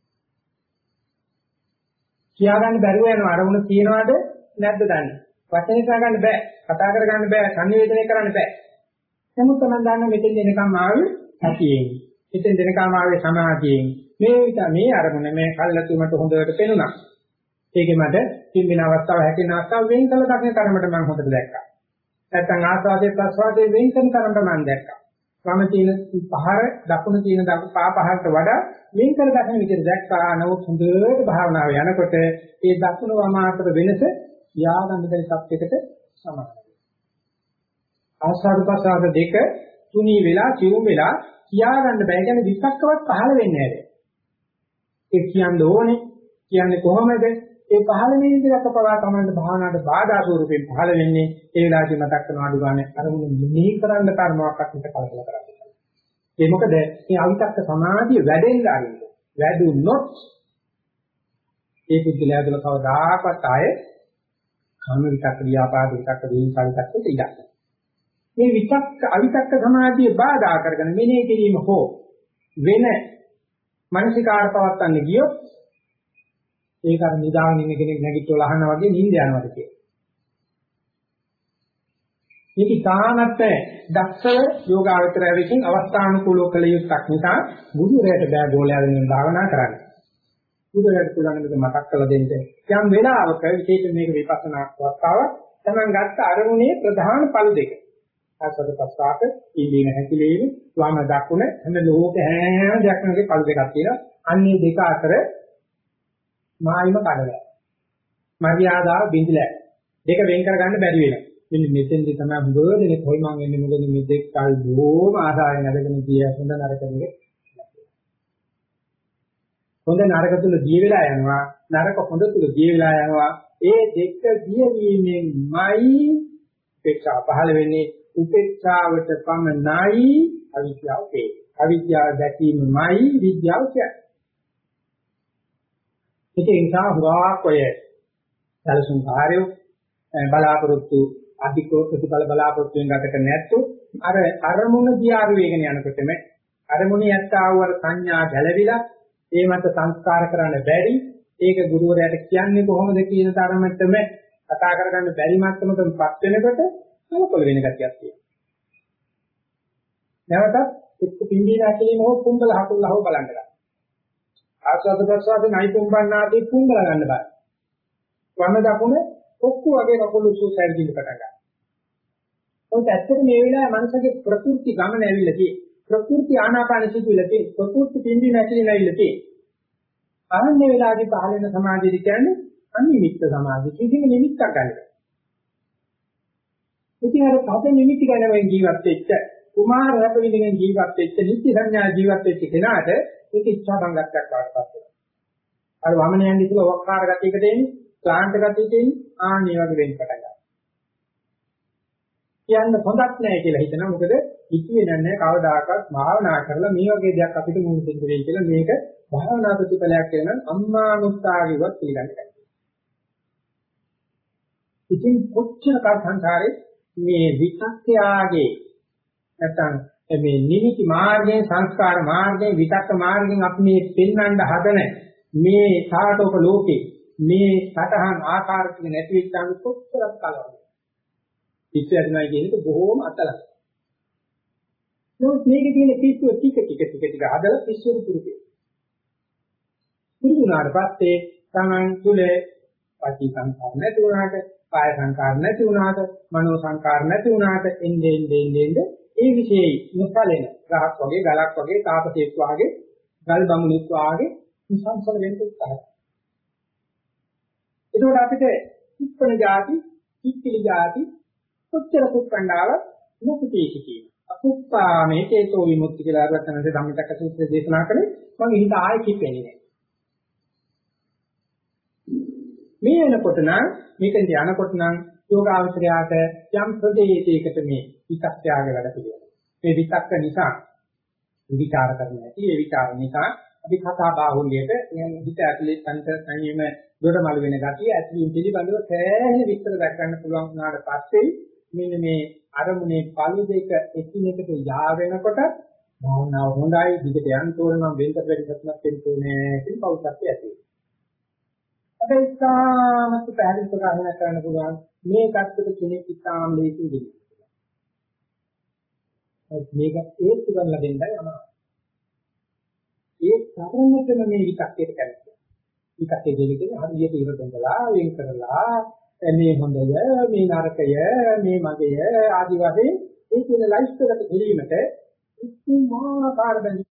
කියා ගන්න බැරුව යන අරමුණ තියනවාද නැද්ද දන්නේ. වචනේ කර ගන්න බෑ. කතා කර ගන්න බෑ. සංවේදනය කරන්න බෑ. නමුත් තමයි දන්න මෙතෙන් දෙනකම් ආවේ සතියෙන්. මෙතෙන් දෙනකම් ආවේ සමාධියෙන්. මේ විත මේ අරමුණ මේ කල්ලාතුමට හොඳට පෙනුණා. ඒකේ මට පින්බින අවස්ථාව හැකින අවස්ථාව වෙන් කළ දකින තරමට මම හොඳට දැක්කා. නැත්තම් ආස්වාදයේ ප්‍රස්වාදයේ වෙන් කරන තරමට මම දැක්කා. වම තියෙන පහර දකුණ තියෙන පා පහරට වඩා වෙන් කර දකින විදිහට දැක්කා. නමුත් හොඳට භාවනාව යනකොට ඒ දකුණ වම අතර වෙනස යාගන්න බැරි සත්‍යයකට සමානයි. ආස්වාද ප්‍රසආද දෙක තුනී වෙලා චිරුම් වෙලා කියාගන්න බෑ කියන්නේ විස්සක්කවත් පහළ වෙන්නේ නැහැ. ඒ කියන්න ඕනේ කියන්නේ කොහොමද? ඒ පහළ වෙන ඉඳලා පවා තමයි භාවනාවට බාධා ස්වරූපයෙන් පහළ වෙන්නේ ඒ වෙලාවදී මතක් කරන අඩු ගන්න අරමුණු මෙනෙහි කරන්න කර්මාවක් හිත කලකල කරන්නේ. ඒ මොකද මේ අවිතක්ක සමාධිය වැඩෙන්න ආරින්න. වැඩුනොත් ඒ පුද්ගලයා තුළ කවදාකවත් ආයේ කාම විතක්ක ව්‍යාපාද විතක්ක දීනිකා විතක්ක ඉඩක් මේ විතක්ක අවිතක්ක සමාධිය බාධා කරගෙන මෙනෙහි කිරීම හෝ වෙන මානසිකාර පවත්තන්න ගියොත් ඒක අර නිදාගෙන ඉන්න කෙනෙක් නැගිටලා අහනවා වගේ නිින්ද යනවාද කියලා. මේක ඉතාමත් දක්ෂව යෝගාවචරය විසින් අවස්ථානුකූලව කළ යුත්තක් නිසා බුදුරයට බෑ ගෝලයාගෙන භාවනා කරන්න. බුදුරයට පුළුවන් මේක මතක් කරලා දෙන්න. යම් වෙලාවක විශේෂයෙන් මේක විපස්සනා අවස්ථාවක් තමන් ගත්ත අරමුණේ ප්‍රධාන පළ දෙක. ආසද පස්සාක ඉඳින හැකිලීම වම දකුණ හැම ලෝක හැම දෙයක්මගේ පළ දෙකක් තියෙනවා. අන්නේ දෙක අතර මායිම කඩලා. මර්යාදාව බිඳිලා. දෙක වෙන් කරගන්න බැරි වෙනවා. මෙන්න මෙතෙන්දි තමයි බුදුරජාණන් කොයි මං එන්නේ මොකද මේ දෙක කල් බොහොම ආදායන නැදගෙන ගිය හොඳ නරක දෙක. හොඳ නරක තුල දිය වෙලා යනවා නරක හොඳ තුල දිය වෙලා යනවා ඒ දෙක දිය වීමෙන්මයි උපේක්ෂා පහළ වෙන්නේ උපේක්ෂාවට පමණයි අවිද්‍යාව වේ. අවිද්‍යාව දැකීමයි විද්‍යාව කියන්නේ. ඒක නිසා හුඟක් ඔය සැලසුම් කාර්යෝ බලාපොරොත්තු අධික ප්‍රතිඵල බලාපොරොත්තු වෙන ගත කරන්නේ නැත්තු අර අරමුණ දිහා වේගන යනකොටම අරමුණ යත්තා වූ සංඥා ගැළවිලා ඒ මත සංස්කාර කරන්න බැරි ඒක ගුරුවරයාට කියන්නේ කොහොමද කියන තරමටම කතා කරගන්න බැරි මට්ටමකටපත් වෙනකොට සමකොල වෙන ගතියක් තියෙනවා. නැවතත් එක්ක පිම්බී නැකලින හෝ කුඹල හකුල්ල හෝ බලන්න ගන්න. ආස්වාද ප්‍රසවාද නයි කුඹන්නාදී කුඹල ගන්න බෑ. වම දකුණ ඔක්කු වගේ කකුළු සූසයිල් දිල පටන් ගන්න. ඒත් ඇත්තට මේ වෙලාවේ මනසගේ ප්‍රകൃති ගමන ඇවිල්ලා තියෙන්නේ. ප්‍රകൃති ආනාපාන සිතුවිල්ල තියෙන්නේ. ප්‍රകൃති පිම්බී නැකලින ඇවිල්ලා තියෙන්නේ. අනන්‍ය වෙලාවේ පහළ වෙන සමාධිය කියන්නේ අනිමිත්ත සමාධිය. කිසිම නිමිත්තක් ගන්නෑ. ඉතින් අර පද නිමිති ගැන ජීවත් වෙච්ච කුමාර රැප විඳගෙන ජීවත් වෙච්ච නිත්‍ය සංඥා ජීවත් වෙච්ච කෙනාට ඒක ඉච්ඡා බංගත්තක් වඩපත් වෙනවා. අර වමනයන් ඉතිල වක්කාර ගතියකට එන්නේ, ක්ලාන්ත ගතියකට එන්නේ, ආන්නේ වගේ වෙන්න පටන් ගන්නවා. කියන්න හොඳක් නැහැ කියලා හිතනවා. මොකද ඉතිවේ නැන්නේ කවදාකවත් භාවනා කරලා මේ වගේ දෙයක් අපිට මුහුණ දෙන්න වෙයි කියලා මේක භාවනා ප්‍රතිඵලයක් කියලා නම් අම්මානුස්සාරියවත් පිළිගන්නේ නැහැ. ඉතින් කොච්චර කල් සංසාරේ මේ විචක්කයාගේ නැත්නම් මේ නිමිති මාර්ගයෙන් සංස්කාර මාර්ගයෙන් විතක්ක මාර්ගයෙන් අපි මේ පෙන්වන්න හදන මේ සාටෝප ලෝකේ මේ සතහන් ආකාර ටික නැති වෙච්චාම කොච්චරක් කලවද පිස්සු ඇතිවෙනවා කියන එක බොහෝම අතලක් නමුත් මේකේ තියෙන පිස්සුව ටික ටික ටික ටික හදලා පිස්සුව පුරුදු පුරුදුනාට පස්සේ තමන් තුල පටි සංකාර නැති වුණාට කාය සංකාර නැති වුණාට මනෝ සංකාර නැති වුණාට එන්නේ එන්නේ එන්නේ ඒ විශේෂයි නොසලෙන ගහක් වගේ ගලක් වගේ තාපසෙක් වගේ ගල් බමුණෙක් වගේ සංසල වෙන්න උත්සාහයි. ඒකෝට අපිට කුප්පණ જાති, කික්කිලි જાති කොච්චර කුප්පණ්ඩාව මොකටේකි කියන. අකුප්පා මේ චේතෝ විමුක්ති කියලා අරවත්තනසේ ධම්මචක්ක සූත්‍රය දේශනා කළේ මම හිත ආයෙ කිපෙන්නේ නැහැ. මේ වෙනකොට නම් මේකෙන් යනකොට නම් යෝගාවචරයාට යම් ප්‍රදේශයකට මේ විචක්ත්‍යාග වැඩ පිළිවෙල. මේ විචක්ක නිසා විචාර කරන්න ඇති. ඒ විචාර නිසා අපි කතා බාහුල්‍යයට හිත ඇතුලේ තන්ත සංයම දොරමල් වෙන ගතිය ඇතුලින් පිළිබඳව සෑහෙන විස්තර දැක් ගන්න පුළුවන් වුණාට පස්සේ මෙන්න මේ අරමුණේ පළු දෙක එකිනෙකට යා වෙනකොට භාවනාව හොඳයි දිගට යන්න ඕන නම් වෙනතට වැඩි සතුටක් වෙන්න ඕනේ කියන පෞෂත්වය ඇති වෙනවා. හැබැයි ඉතාමත් පැහැදිලි ප්‍රකාශන කරන්න පුළුවන් මේ தත්ත්වෙට කෙනෙක් ඉතාම ලේසියෙන් දෙන්නේ. මේක ඒත්තු කරලා දෙන්නයි අමාරු. ඒ තරමටම මේ විකක්කයට කැමතියි. විකක්කේ දෙවිකේ හරියට ඉර බඳලා වෙන් කරලා මේ හොඳය මේ නරකය මේ මගය ආදි වශයෙන් ඒ කියන ලයිස්ට් එකට ගෙලීමට උතුමාකාර බැඳි